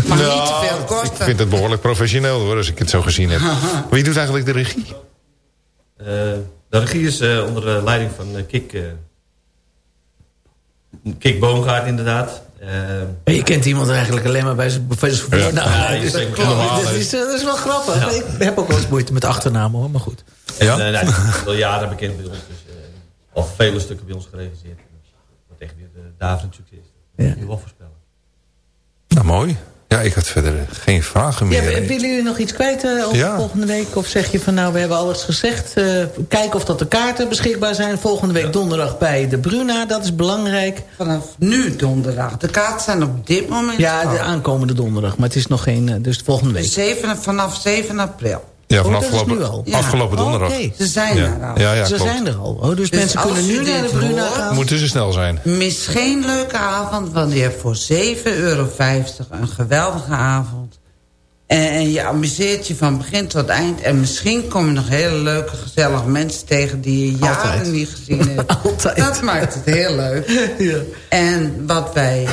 Mag niet te veel Ik kosten. vind het behoorlijk professioneel hoor, als ik het zo gezien heb. Wie doet eigenlijk de regie? Eh, de regie is eh, onder de leiding van eh, Kik, eh, Kik Boomgaard inderdaad. Eh, Maar je kent iemand eigenlijk alleen maar bij zijn zijn Ja. Ja, Dus dat, dat hè. is, dat is wel grappig. Ik heb ook wel eens moeite met achternamen hoor, maar goed. Ja? En, eh, nou, die is al jaren bekend bij ons. Dus, eh, al vele stukken bij ons gerealiseerd. Wat echt weer de daverend succes. Dat Ja. je wel voorspellen. Nou, mooi. Ja, ik had verder geen vragen Ja, meer. willen jullie nog iets kwijt eh, over Ja. volgende week? Of zeg je van nou, we hebben alles gezegd. Eh kijk of dat de kaarten beschikbaar zijn. Volgende week donderdag bij de Bruna, dat is belangrijk. Vanaf nu donderdag. De kaarten zijn op dit moment... Ja, de al. aankomende donderdag. Maar het is nog geen, eh, dus volgende week. Zeven, vanaf 7 april. Ja, van Oh, is afgelopen, nu al. Ja. afgelopen Oh, donderdag. oké. Ze zijn Ja. er al. Ja, ja, Ze klopt. zijn er al. Oh, dus, Dus mensen kunnen nu naar de Bruna gaan. Moeten ze snel zijn. Mis geen leuke avond, want je hebt voor 7,50 euro een geweldige avond. En, en je amuseert je van begin tot eind. En misschien kom je nog hele leuke, gezellige mensen tegen... die je jaren Altijd. niet gezien [LAUGHS] hebt. Altijd. Dat maakt het heel leuk. [LAUGHS] Ja. En wat wij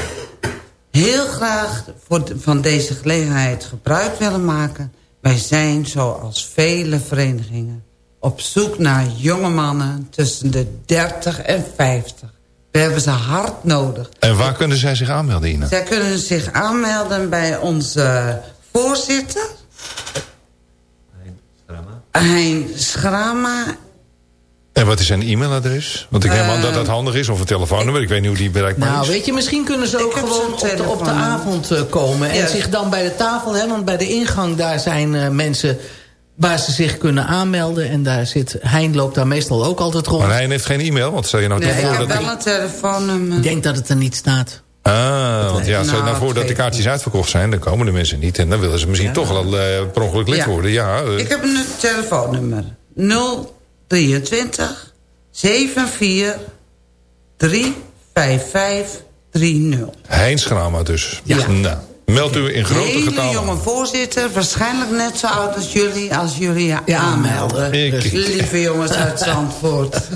heel graag voor de- van deze gelegenheid gebruik willen maken... wij zijn, zoals vele verenigingen... op zoek naar jonge mannen tussen de 30 en 50. We hebben ze hard nodig. En waar kunnen zij zich aanmelden, Ina? Zij kunnen zich aanmelden bij onze voorzitter... Hein Schrama. En wat is zijn e-mailadres? Want ik neem aan dat dat handig is. Of een telefoonnummer. Ik weet niet hoe die bereikbaar Nou, is. weet je, misschien kunnen ze ook gewoon op de, op de telefoon. avond eh, komen. En Ja. zich dan bij de tafel, hè, want bij de ingang daar zijn eh, mensen waar ze zich kunnen aanmelden. En daar zit, Hein loopt daar meestal ook altijd rond. Maar hij heeft geen e-mail. Want stel je nou Nee, toch ik voor heb dat... wel een telefoonnummer. Ik denk dat het er niet staat. Ah, want ja, stel je nou Nou, voor dat de kaartjes uitverkocht zijn. Dan komen de mensen niet. En dan willen ze misschien toch wel eh, per ongeluk lid Ja. worden. Ja, eh, Ik heb een telefoonnummer. 023 74 355 30. Heinz Grama dus. Ja. Nou, meld u in grote Hele getalen. jonge voorzitter, waarschijnlijk net zo oud als jullie, als jullie je Ja, aanmelden. Ik- Lieve jongens uit Zandvoort. [LAUGHS]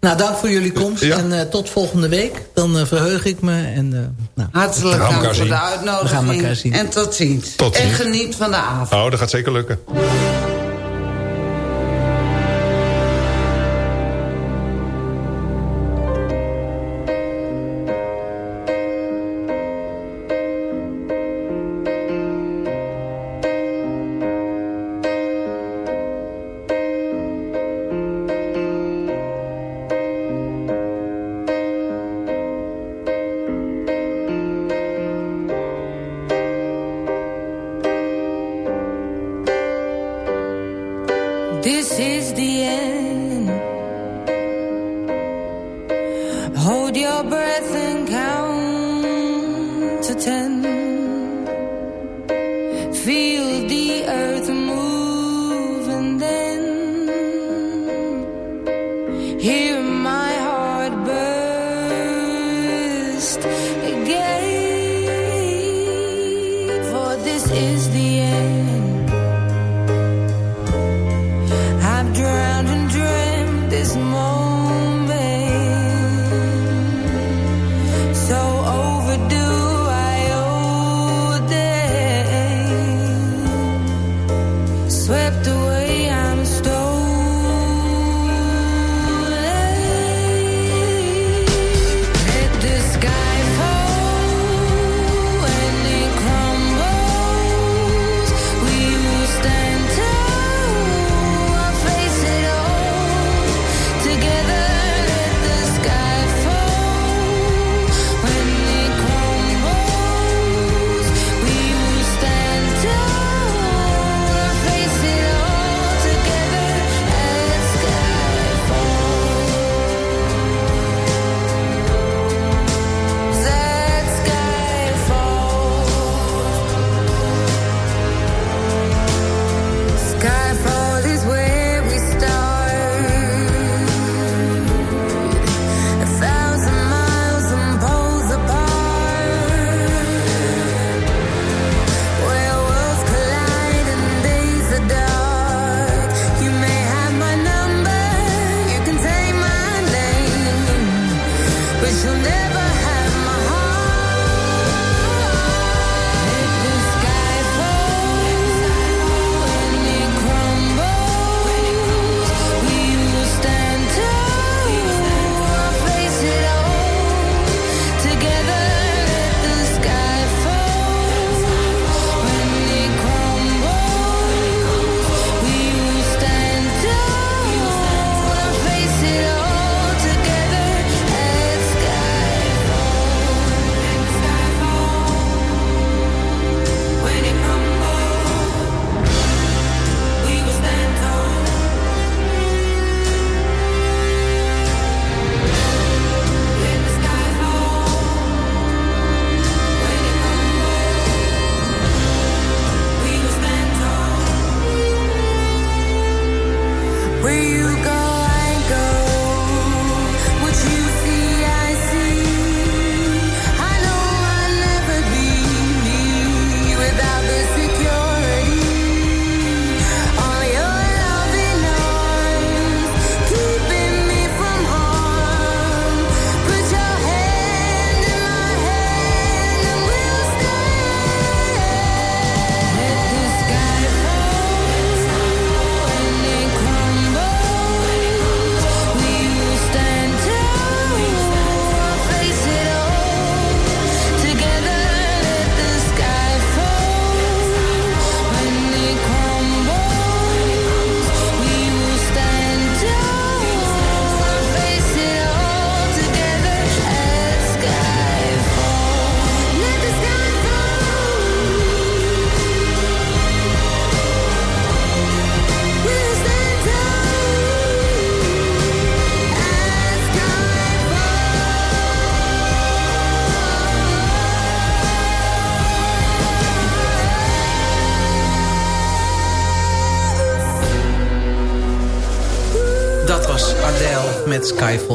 Nou, dank voor jullie komst. Ja. En eh, tot volgende week. Dan eh, verheug ik me. En, eh, nou, Hartelijk dank voor de uitnodiging. We gaan elkaar zien. En tot ziens. Tot En ziens. geniet van de avond. Oh, dat gaat zeker lukken. Swept away,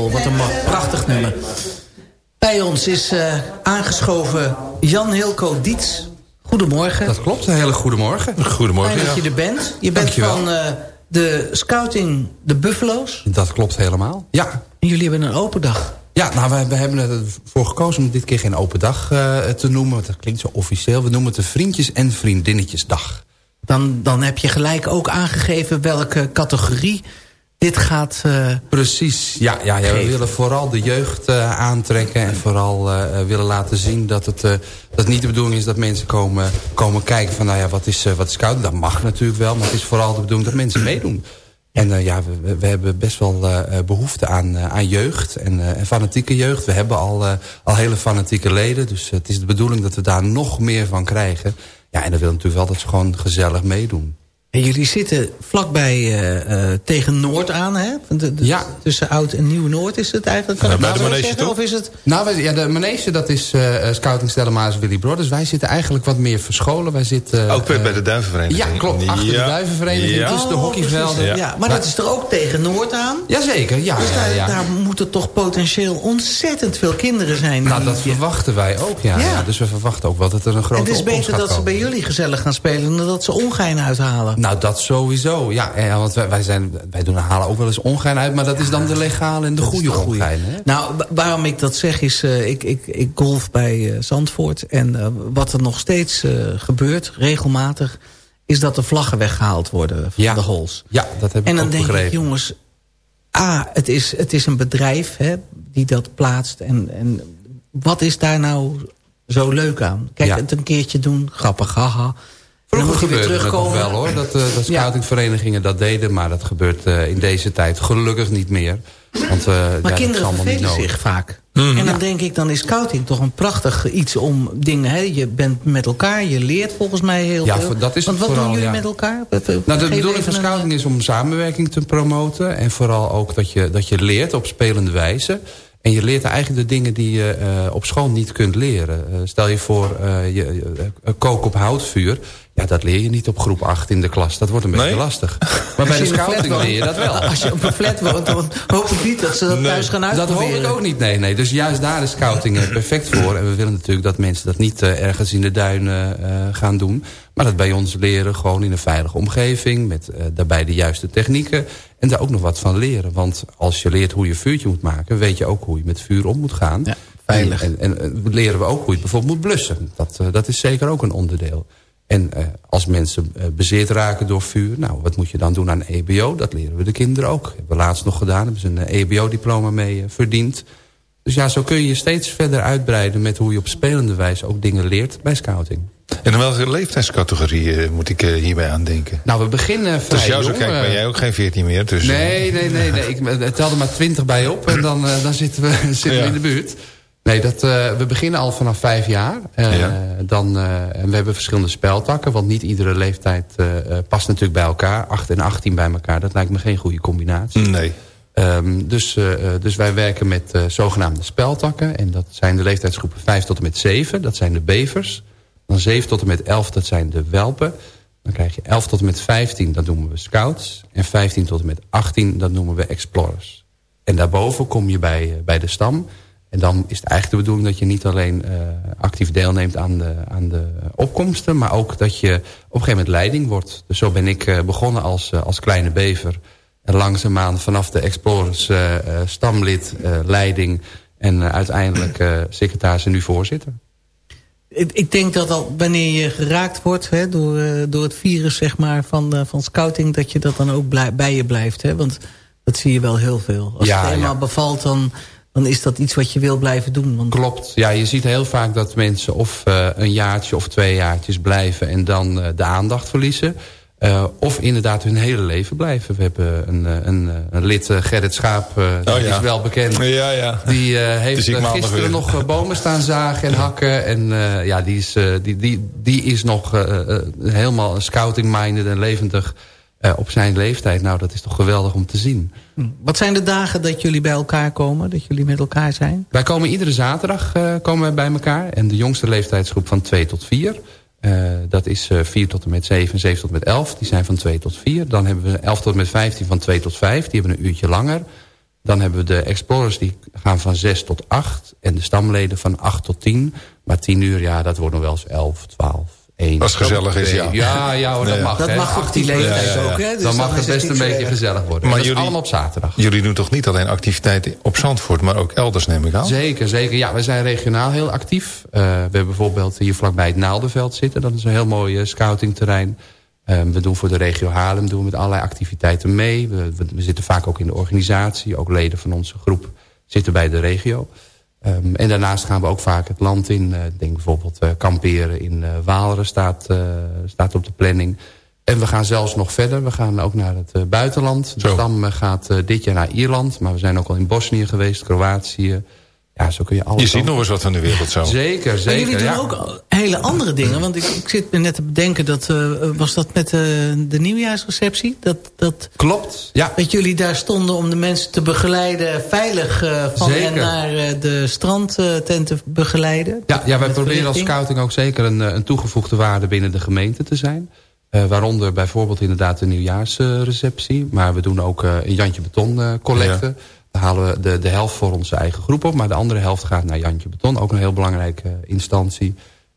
Wat een prachtig nummer. Bij ons is eh, aangeschoven Jan Hilco Diets. Goedemorgen. Dat klopt, een hele goede morgen. Goedemorgen, Fijn dat je er bent. Je bent Dankjewel. van eh, de scouting De Buffalo's. Dat klopt helemaal. Ja, En jullie hebben een open dag. Ja, nou, we, we hebben ervoor gekozen om dit keer geen open dag eh, te noemen. Want dat klinkt zo officieel. We noemen het de Vriendjes- en Vriendinnetjesdag. Dan, dan heb je gelijk ook aangegeven welke categorie dit gaat... eh, Precies, ja, ja, ja we willen vooral de jeugd eh, aantrekken... en vooral eh, willen laten zien dat het, dat niet de bedoeling is... dat mensen komen, komen kijken van, nou ja, wat is, wat is scouting? Dat mag natuurlijk wel, maar het is vooral de bedoeling dat mensen meedoen. En ja, we, we- hebben best wel eh, eh, behoefte aan, aan jeugd en, fanatieke jeugd. We hebben al, al hele fanatieke leden, dus het is de bedoeling dat we daar nog meer van krijgen. Ja, en dan wil natuurlijk wel dat ze gewoon gezellig meedoen. En jullie zitten vlakbij eh, eh, tegen Noord aan, hè? De, de- Ja. Tussen Oud en Nieuw-Noord is het eigenlijk. Kan Ja, ik bij de manege, zeggen? toch? Of is het... Nou, wij, ja, de manege, dat is eh, eh, Scouting Stellemaas Willy Brothers. Wij zitten eigenlijk wat meer verscholen. Wij zitten, Ook bij eh, bij de Duivenvereniging. Ja, klopt. Achter de. Duivenvereniging, Ja. tussen de Oh, hockeyvelden. Ja. maar dat is toch ook tegen Noord aan? Jazeker, ja. Dus daar, ja, ja. daar moeten toch potentieel ontzettend veel kinderen zijn. Nou, dat verwachten wij ook, ja. Ja. ja. Dus we verwachten ook wel dat er een grote Het is opkomst beter gaat dat ze bij jullie gezellig gaan spelen... dan dat ze ongein uithalen. Nou, dat sowieso. Ja, ja want wij, wij, zijn, wij doen, halen ook wel eens ongein uit... maar dat is dan de legale en de goede ongein. Hè? Nou, wa- waarom ik dat zeg is... eh, ik, ik, ik golf bij eh, Zandvoort. En eh, wat er nog steeds gebeurt, regelmatig... is dat de vlaggen weggehaald worden van Ja. de holes. Ja, dat heb ik En dan ook denk begrepen. ik, jongens... A, het is, het is een bedrijf hè, die dat plaatst. En, en wat is daar nou zo leuk aan? Kijk, het een keertje doen, grappig, haha. Vroeger gebeurde het nog terugkomen. wel hoor, dat, eh dat scoutingverenigingen dat deden. Maar dat gebeurt eh, in deze tijd gelukkig niet meer. Want, eh, ja, dat Maar is kinderen allemaal niet vervelen zich vaak. Mhm. En dan Ja. denk ik, dan is scouting toch een prachtig iets om dingen... Hè? Je bent met elkaar, je leert volgens mij heel Ja, veel. dat is Want wat doen jullie ja. met elkaar? Nou, de bedoeling van een- scouting is om samenwerking te promoten. En vooral ook dat je, dat je leert op spelende wijze. En je leert eigenlijk de dingen die je eh, op school niet kunt leren. Eh, stel je voor, eh, je, je- koken op houtvuur. Ja, dat leer je niet op groep 8 in de klas. Dat wordt een beetje lastig. [LAUGHS] Maar bij de scouting leer je dat wel. Als je op een flat woont, dan hoop ik niet dat ze dat thuis gaan Dat uitproberen. hoop ik ook niet, nee, nee. Dus juist daar is scouting perfect voor. En we willen natuurlijk dat mensen dat niet ergens in de duinen eh, gaan doen. Maar dat bij ons leren gewoon in een veilige omgeving. Met eh, daarbij de juiste technieken. En daar ook nog wat van leren. Want als je leert hoe je vuurtje moet maken... weet je ook hoe je met vuur om moet gaan. veilig. En, en, en leren we ook hoe je het bijvoorbeeld moet blussen. Dat, eh, dat is zeker ook een onderdeel. En eh, als mensen eh, bezeerd raken door vuur... nou, wat moet je dan doen aan EBO? Dat leren we de kinderen ook. hebben we laatst nog gedaan. Hebben ze een eh, EBO-diploma mee eh, verdiend. Dus ja, zo kun je je steeds verder uitbreiden... met hoe je op spelende wijze ook dingen leert bij scouting. En in welke leeftijdscategorie eh, moet ik eh, hierbij aan denken? Nou, we beginnen vrij Dus jou zo jong, kijkt, ben eh, jij ook geen 14 meer. Dus, eh, Nee, nee, nee. nee. Ik eh, tel er maar twintig bij op en dan, eh, dan zitten we, [LAUGHS] zitten Ja. we in de buurt. Nee, dat, eh, we beginnen al vanaf vijf jaar. Eh, Ja. dan, eh, en we hebben verschillende speltakken. Want niet iedere leeftijd eh, eh, past natuurlijk bij elkaar. 8 en 18 bij elkaar, dat lijkt me geen goede combinatie. Nee. Ehm, dus, eh, eh, dus wij werken met eh, zogenaamde speltakken. En dat zijn de leeftijdsgroepen 5 tot en met 7. Dat zijn de bevers. Dan 7 tot en met 11, dat zijn de welpen. Dan krijg je 11 tot en met 15, dat noemen we scouts. En 15 tot en met 18, dat noemen we explorers. En daarboven kom je bij, eh, bij de stam. En dan is het eigenlijk de bedoeling dat je niet alleen eh, actief deelneemt aan de, aan de opkomsten... maar ook dat je op een gegeven moment leiding wordt. Dus zo ben ik eh, begonnen als, als kleine bever... En langzaamaan vanaf de Explorers stamlid, leiding... en uiteindelijk secretaris en nu voorzitter. Ik, ik denk dat al wanneer je geraakt wordt hè, door, eh, door het virus zeg maar, van, eh, van scouting... dat je dat dan ook blij- bij je blijft. Hè? Want dat zie je wel heel veel. Als Ja, het eenmaal ja. bevalt, dan, dan is dat iets wat je wil blijven doen. Want Klopt. Ja, je ziet heel vaak dat mensen of eh, een jaartje of twee jaartjes blijven... en dan de aandacht verliezen. Eh, of inderdaad hun hele leven blijven. We hebben een, eh, een, eh, een lid, Gerrit Schaap, eh, die Oh, ja. is wel bekend. Ja, ja. Die heeft gisteren weer. nog bomen staan zagen en hakken. En eh, ja, die is, eh, die, die, die is nog helemaal scouting-minded en levendig eh, op zijn leeftijd. Nou, dat is toch geweldig om te zien. Wat zijn de dagen dat jullie bij elkaar komen? Dat jullie met elkaar zijn? Wij komen iedere zaterdag eh, komen wij bij elkaar. En de jongste leeftijdsgroep van 2 tot 4. Eh, dat is eh 4 tot en met 7, 7 tot en met 11. Die zijn van 2 tot 4. Dan hebben we 11 tot en met 15 van 2 tot 5. Die hebben een uurtje langer. Dan hebben we de explorers die gaan van 6 tot 8. En de stamleden van 8 tot 10. Maar 10 uur, ja, dat wordt nog wel eens 11, 12, 1. Als het gezellig is, ja. Ja, ja hoor, dat Nee, mag. Dat hè. mag op die 18 leeftijd ja, ja, ja. ook, hè? Dus dan dan mag het best een beetje erg. gezellig worden. Maar Maar dat is jullie- allemaal op zaterdag. Jullie doen toch niet alleen activiteiten op Zandvoort, maar ook elders neem ik aan? Zeker, zeker. Ja, we zijn regionaal heel actief. Eh, we hebben bijvoorbeeld hier vlakbij het Naaldenveld zitten. Dat is een heel mooi eh, scoutingterrein. Eh, we doen voor de regio Haarlem doen we met allerlei activiteiten mee. We, we, we zitten vaak ook in de organisatie. Ook leden van onze groep zitten bij de regio. Ehm, en daarnaast gaan we ook vaak het land in. Eh, denk bijvoorbeeld eh, kamperen in eh Waalre staat, staat op de planning. En we gaan zelfs nog verder. We gaan ook naar het buitenland. De Zo. stam gaat dit jaar naar Ierland. Maar we zijn ook al in Bosnië geweest, Kroatië, ja, zo kun je alles... Je ziet nog eens wat van de wereld zo. Zeker, Maar zeker. jullie doen ja. ook hele andere dingen. Want ik, ik zit me net te bedenken, dat, eh, was dat met eh, de nieuwjaarsreceptie? Dat, dat, Klopt, ja. Dat jullie daar stonden om de mensen te begeleiden... veilig eh, van Zeker. en naar eh, de strandtent te begeleiden? Ja, ja wij proberen als scouting ook zeker een, een toegevoegde waarde binnen de gemeente te zijn. Eh, waaronder bijvoorbeeld inderdaad de nieuwjaarsreceptie. maar we doen ook eh, een Jantje Beton eh, collecte. Daar halen we de, de helft voor onze eigen groep op. Maar de andere helft gaat naar Jantje Beton. Ook een heel belangrijke eh, instantie.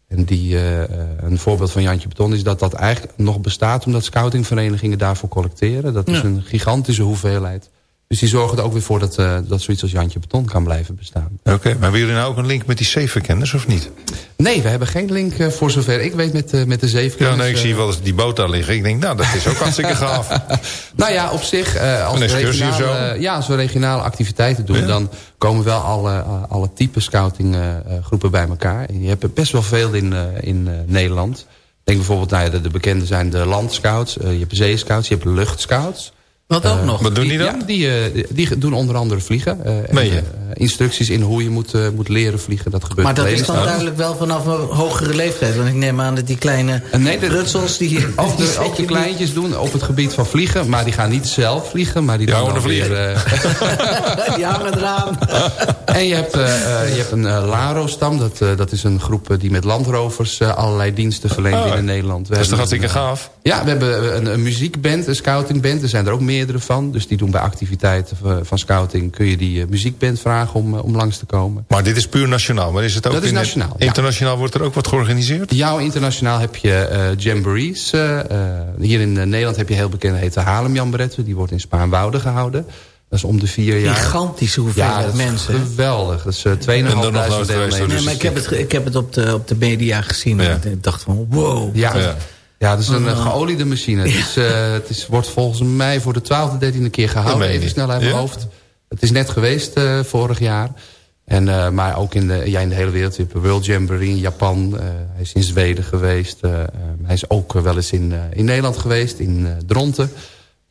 En die, eh, eh, een voorbeeld van Jantje Beton is dat dat eigenlijk nog bestaat... omdat scoutingverenigingen daarvoor collecteren. Dat is een gigantische hoeveelheid. Dus die zorgen er ook weer voor dat, eh, dat zoiets als Jantje Beton kan blijven bestaan. Oké, maar hebben jullie nou ook een link met die zeeverkenners of niet? Nee, we hebben geen link eh, voor zover ik weet met, eh, met de Ja, zeefkenners. nee, ik zie wel eens die boot daar liggen. Ik denk, nou, dat is ook hartstikke [LAUGHS] gaaf. Nou ja, op zich, als Een we excursie of regionale, zo? ja, als we regionale activiteiten doen... Ja. dan komen wel alle, alle type scoutinggroepen bij elkaar. En je hebt er best wel veel in, in Nederland. Denk bijvoorbeeld, nou ja, de, de bekende zijn de landscouts. je hebt zeescouts, je hebt luchtscouts. Wat ook Eh, nog? Wat doen die dan? Ja, die, eh, die doen onder andere vliegen. eh, en, Meen je? eh, instructies in hoe je moet, eh, moet leren vliegen. Dat gebeurt Maar dat is dan duidelijk wel vanaf een hogere leeftijd. Want ik neem aan dat die kleine En nee, de- rutsels... Die, Ook die de, ook de je kleintjes doen op het gebied van vliegen. Maar die gaan niet zelf vliegen. Maar die Ja, weer... eh, niet- [LAUGHS] Die hangen eraan. [LAUGHS] en je hebt, je hebt een eh, LARO-stam. Dat, eh, dat is een groep die met landrovers allerlei diensten verleent Ah, binnen Nederland. We Dat is toch hartstikke een, gaaf? Ja, we hebben een, een muziekband, een scoutingband. Er zijn er ook meerdere van. Dus die doen bij activiteiten van, van scouting... kun je die eh, muziekband vragen om, eh, om langs te komen. Maar dit is puur nationaal. Maar is het ook Dat is in- nationaal, ja. Internationaal wordt er ook wat georganiseerd? Jouw internationaal heb je eh jamborees. eh, eh, hier in eh, Nederland heb je heel bekend, heet de Haarlem Jamborette. Die wordt in Spaarnwoude gehouden. Dat is om de vier jaar. Gigantische hoeveelheid ja, dat is mensen. geweldig. Dat is uh, 2.500 ben er nog nooit geweest, deelnemers. hoor, Nee, dus maar ik heb het, ik heb het op, de, op de media gezien. Ja. En ik dacht van, wow. Ja, Ja. Ja. dat is een Oh. geoliede machine. Het, eh, het is, wordt volgens mij voor de twaalfde, dertiende keer gehouden. Even snel uit mijn Ja? hoofd. Het is net geweest eh, vorig jaar. En, maar ook in de, ja, in de hele wereld. Je World Jamboree in Japan. hij is in Zweden geweest. hij is ook wel eens in, in Nederland geweest. In Dronten.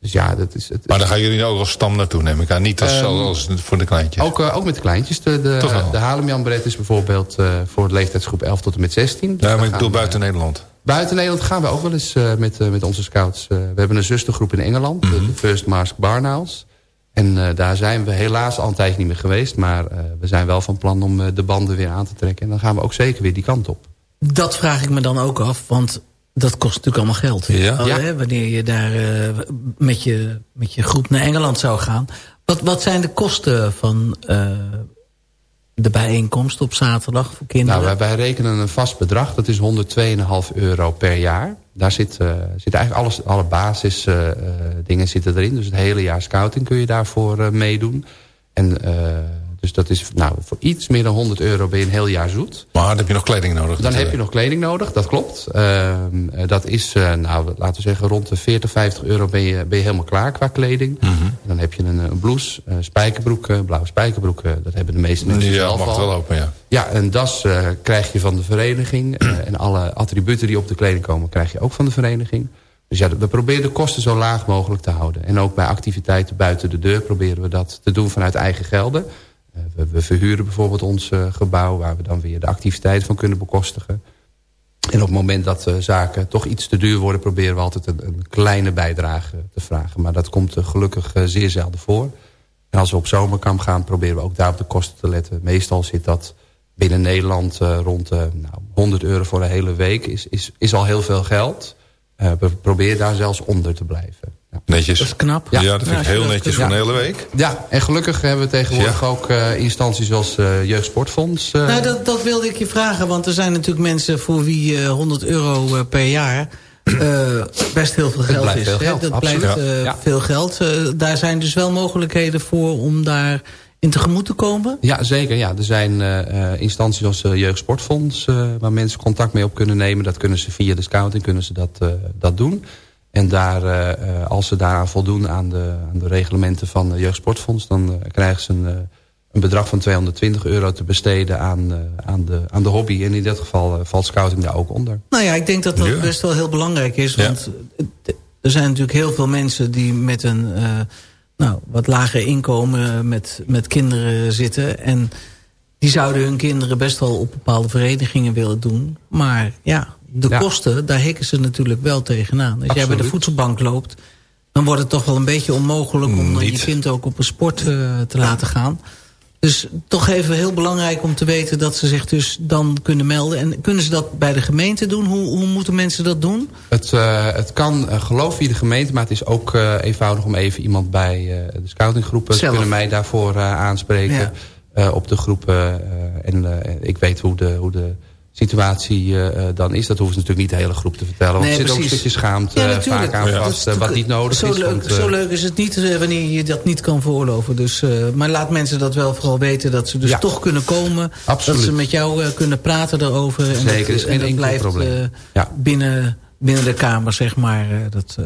Dus ja, dat is... Het, Maar daar gaan jullie nou ook als stam naartoe, neem ik aan. Niet als, Ehm, als voor de kleintjes. Ook, ook met de kleintjes. De, de, Toch wel? de Haarlem-Jan is bijvoorbeeld voor de leeftijdsgroep 11 tot en met 16. Dus ja, maar ik bedoel buiten Nederland. Buiten Nederland gaan we ook wel eens eh, met, eh, met onze scouts. Eh, we hebben een zustergroep in Engeland, Mhm. de- de First Mask Barnhouse. En eh, daar zijn we helaas al een tijdje niet meer geweest. Maar eh, we zijn wel van plan om de banden weer aan te trekken. En dan gaan we ook zeker weer die kant op. Dat vraag ik me dan ook af, want dat kost natuurlijk allemaal geld. Ja. Oh, Ja. hè, wanneer je daar eh, met, je, met je groep naar Engeland zou gaan. Wat, wat zijn de kosten van eh, de bijeenkomst op zaterdag voor kinderen? Nou, wij, rekenen een vast bedrag. Dat is 102,5 euro per jaar. Daar zit, eh, zit eigenlijk alles, alle basis eh, eh, dingen zitten erin. Dus het hele jaar scouting kun je daarvoor meedoen. En dus dat is nou, voor iets meer dan 100 euro ben je een heel jaar zoet. Maar dan heb je nog kleding nodig. Dan heb je nog kleding nodig, dat klopt. Ehm, eh, dat is, eh, nou, laten we zeggen, rond de 40, 50 euro ben je, ben je helemaal klaar qua kleding. Mhm. Dan heb je een, een blouse, eh, spijkerbroeken, blauwe spijkerbroeken. Dat hebben de meeste mensen Ja, zelf mag al. wel open, ja. Ja, een das eh, krijg je van de vereniging. [CLEARS THROAT] eh, en alle attributen die op de kleding komen, krijg je ook van de vereniging. Dus ja, we proberen de kosten zo laag mogelijk te houden. En ook bij activiteiten buiten de deur proberen we dat te doen vanuit eigen gelden. Eh, we, we verhuren bijvoorbeeld ons eh, gebouw... waar we dan weer de activiteit van kunnen bekostigen. En op het moment dat eh, zaken toch iets te duur worden... proberen we altijd een, een kleine bijdrage te vragen. Maar dat komt gelukkig zeer zelden voor. En als we op zomerkamp gaan, proberen we ook daar op de kosten te letten. Meestal zit dat binnen Nederland rond nou, 100 euro voor een hele week. Is, is, is al heel veel geld. We proberen daar zelfs onder te blijven. Netjes. Dat is knap. Ja, dat vind Ja, ik heel netjes voor een hele week. Ja, en gelukkig hebben we tegenwoordig ook eh, instanties zoals eh Jeugdsportfonds. eh, Nou, dat, dat wilde ik je vragen, want er zijn natuurlijk mensen voor wie eh, 100 euro per jaar eh, [CLEARS THROAT] best heel veel geld is. veel hè? geld, dat absoluut. blijft Ja. Ja. veel geld. Daar zijn dus wel mogelijkheden voor om daar in tegemoet te komen. Ja, zeker. Ja. Er zijn eh, eh, instanties als uh, Jeugdsportfonds... eh, waar mensen contact mee op kunnen nemen. Dat kunnen ze via de scouting kunnen ze dat, eh, dat doen. En daar, eh, eh, als ze daaraan voldoen aan de, aan de reglementen van de Jeugdsportfonds... dan eh, krijgen ze een, een bedrag van 220 euro te besteden aan, eh, aan, de, aan de hobby. En in dit geval valt scouting daar ook onder. Nou ja, ik denk dat dat Ja. best wel heel belangrijk is. Want er zijn natuurlijk heel veel mensen die met een eh, nou, wat lager inkomen met, met kinderen zitten. En die zouden hun kinderen best wel op bepaalde verenigingen willen doen. Maar ja, de kosten, daar hikken ze natuurlijk wel tegenaan. Als jij bij de voedselbank loopt... dan wordt het toch wel een beetje onmogelijk... om dan je kind ook op een sport eh, te laten gaan. Dus toch even heel belangrijk om te weten... dat ze zich dus dan kunnen melden. En kunnen ze dat bij de gemeente doen? Hoe, hoe moeten mensen dat doen? Het, eh, het kan uh, geloof via de gemeente, maar het is ook eenvoudig om even iemand bij de scoutinggroepen... Ze Zelf. kunnen mij daarvoor aanspreken Ja. op de groepen. en ik weet hoe de, hoe de situatie dan is. Dat hoeven ze natuurlijk niet de hele groep te vertellen. Want Nee, er zit ook een stukje schaamte Ja, vaak aan vast, is wat niet nodig zo is. Leuk, want, zo leuk is het niet eh, wanneer je dat niet kan veroorloven. Dus, eh, maar laat mensen dat wel vooral weten. Dat ze dus Ja. toch kunnen komen. Absoluut. Dat ze met jou eh, kunnen praten daarover. En Zeker, dat, is geen en dat blijft probleem. eh, binnen, binnen de kamer, zeg maar. eh, dat, eh.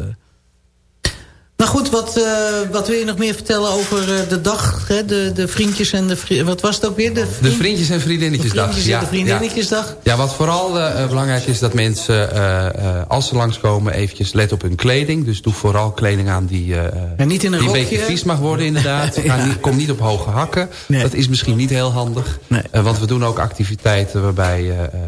Goed, wat, eh, wat wil je nog meer vertellen over eh, de dag? Hè? De, de vriendjes en de Wat was het ook weer? De, De vriend- vriendjes en de vriendinnetjesdag. en de vriendinnetjesdag. Ja, wat vooral eh, belangrijk is dat mensen, als ze langskomen, eventjes let op hun kleding. Dus doe vooral kleding aan die, En niet in een die een beetje vies mag worden inderdaad. Niet, kom niet op hoge hakken. Dat is misschien niet heel handig. Eh, want we doen ook activiteiten waarbij,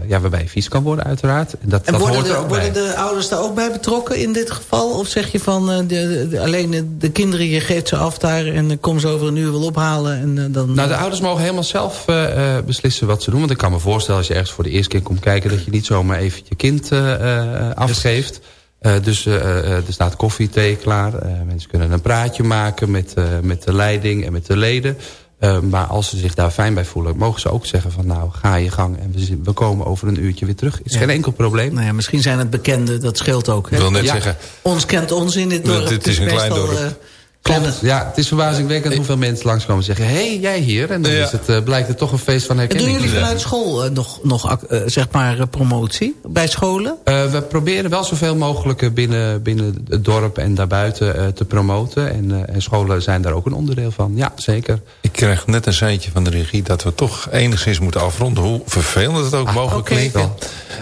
ja, waarbij je vies kan worden uiteraard. En dat, En dat worden, hoort de, er ook worden bij. de ouders daar ook bij betrokken in dit geval? Of zeg je van de, de- alleen de, de kinderen, je geeft ze af daar... en dan kom ze over een uur wel ophalen en eh, dan... Nou, de ouders mogen helemaal zelf eh, eh, beslissen wat ze doen. Want ik kan me voorstellen als je ergens voor de eerste keer komt kijken... dat je niet zomaar even je kind eh, eh, afgeeft. Eh, dus eh, eh, er staat koffie, thee klaar. Eh, mensen kunnen een praatje maken met, eh, met de leiding en met de leden. Eh, maar als ze zich daar fijn bij voelen... mogen ze ook zeggen van nou, ga je gang... en we, komen over een uurtje weer terug. Is Ja. geen enkel probleem. Nou ja, misschien zijn het bekenden, dat scheelt ook. Hè? Ik wil net Ja. zeggen- Ons kent ons in dit dorp. Het is een klein dorp. Klopt. Ja, het is verbazingwekkend hoeveel mensen langskomen en zeggen... hé, hey, jij hier? En dan is het, eh, blijkt het toch een feest van en herkenning doen jullie vanuit school eh, nog, nog eh, zeg maar, eh, promotie bij scholen? Eh, we proberen wel zoveel mogelijk binnen, binnen het dorp en daarbuiten eh, te promoten. En, eh, en scholen zijn daar ook een onderdeel van. Ja, zeker. Ik krijg net een seintje van de regie dat we toch enigszins moeten afronden. Hoe vervelend het ook mogelijk oké. klinkt.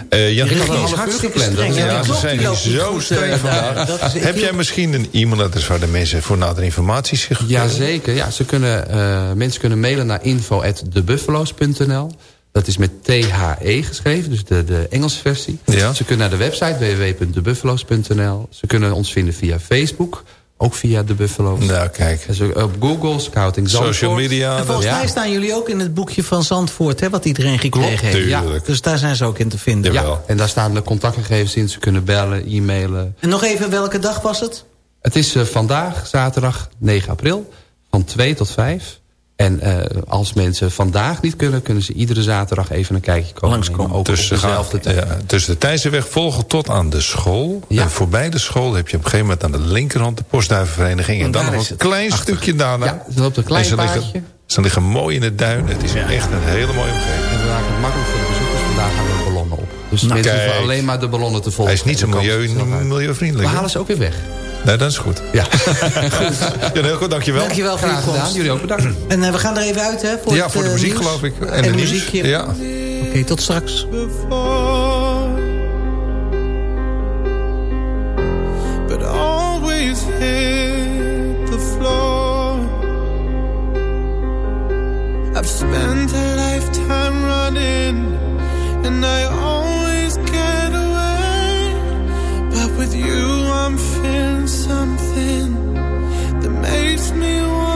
Eh, Jan, De regie ik had streng. Ja, ze zijn zo streng vandaag. daar. [LAUGHS] Dat is- Heb jij misschien een e-mailadres waar de mensen voor informatie zich... Jazeker. Ja, ze kunnen, eh, mensen kunnen mailen naar info.debuffalo's.nl. Dat is met THE geschreven, dus de, de Engelse versie. Ja. Ze kunnen naar de website www.debuffalo's.nl. Ze kunnen ons vinden via Facebook. Ook via de Buffalo's. Nou, kijk. Dus op Google, Scouting Zandvoort. Social media. En volgens Ja. mij staan jullie ook in het boekje van Zandvoort... Hè, wat iedereen gekregen Klopt, heeft. Ja, tuurlijk. dus daar zijn ze ook in te vinden. Ja, en daar staan de contactgegevens in. Ze kunnen bellen, e-mailen. En nog even, welke dag was het? Het is eh, vandaag, zaterdag 9 april, van 2 tot 5. En eh, als mensen vandaag niet kunnen... kunnen ze iedere zaterdag even een kijkje komen. Langskomen. Ook ze gaan dezelfde tijd. ja, dus de Tijzenweg volgen tot aan de school. En voorbij de school heb je op een gegeven moment aan de linkerhand de postduivenvereniging. En, En dan nog een het. klein stukje daarna. Ja, er loopt een klein En ze liggen, ze liggen mooi in het duin. Het is echt een hele mooie omgeving. En we maken het makkelijk voor de bezoekers. Vandaag gaan we ballonnen op. Dus Nou, mensen hoeven alleen maar de ballonnen te volgen. Hij is niet zo milieu, ze milieuvriendelijk. We halen ze ook weer weg. Nee, dat is goed. Ja. [LAUGHS] Ja, heel goed, dankjewel. Dankjewel voor je komst. gedaan. Jullie ook bedankt. En eh, we gaan er even uit, hè? Voor Ja, het, voor de eh, muziek nieuws. geloof ik. En, En, de de nieuws. muziekje. Ja. Oké, tot straks. but always hit the floor. I've spent a lifetime running, and I always. But with you, I'm feeling something that makes me wanna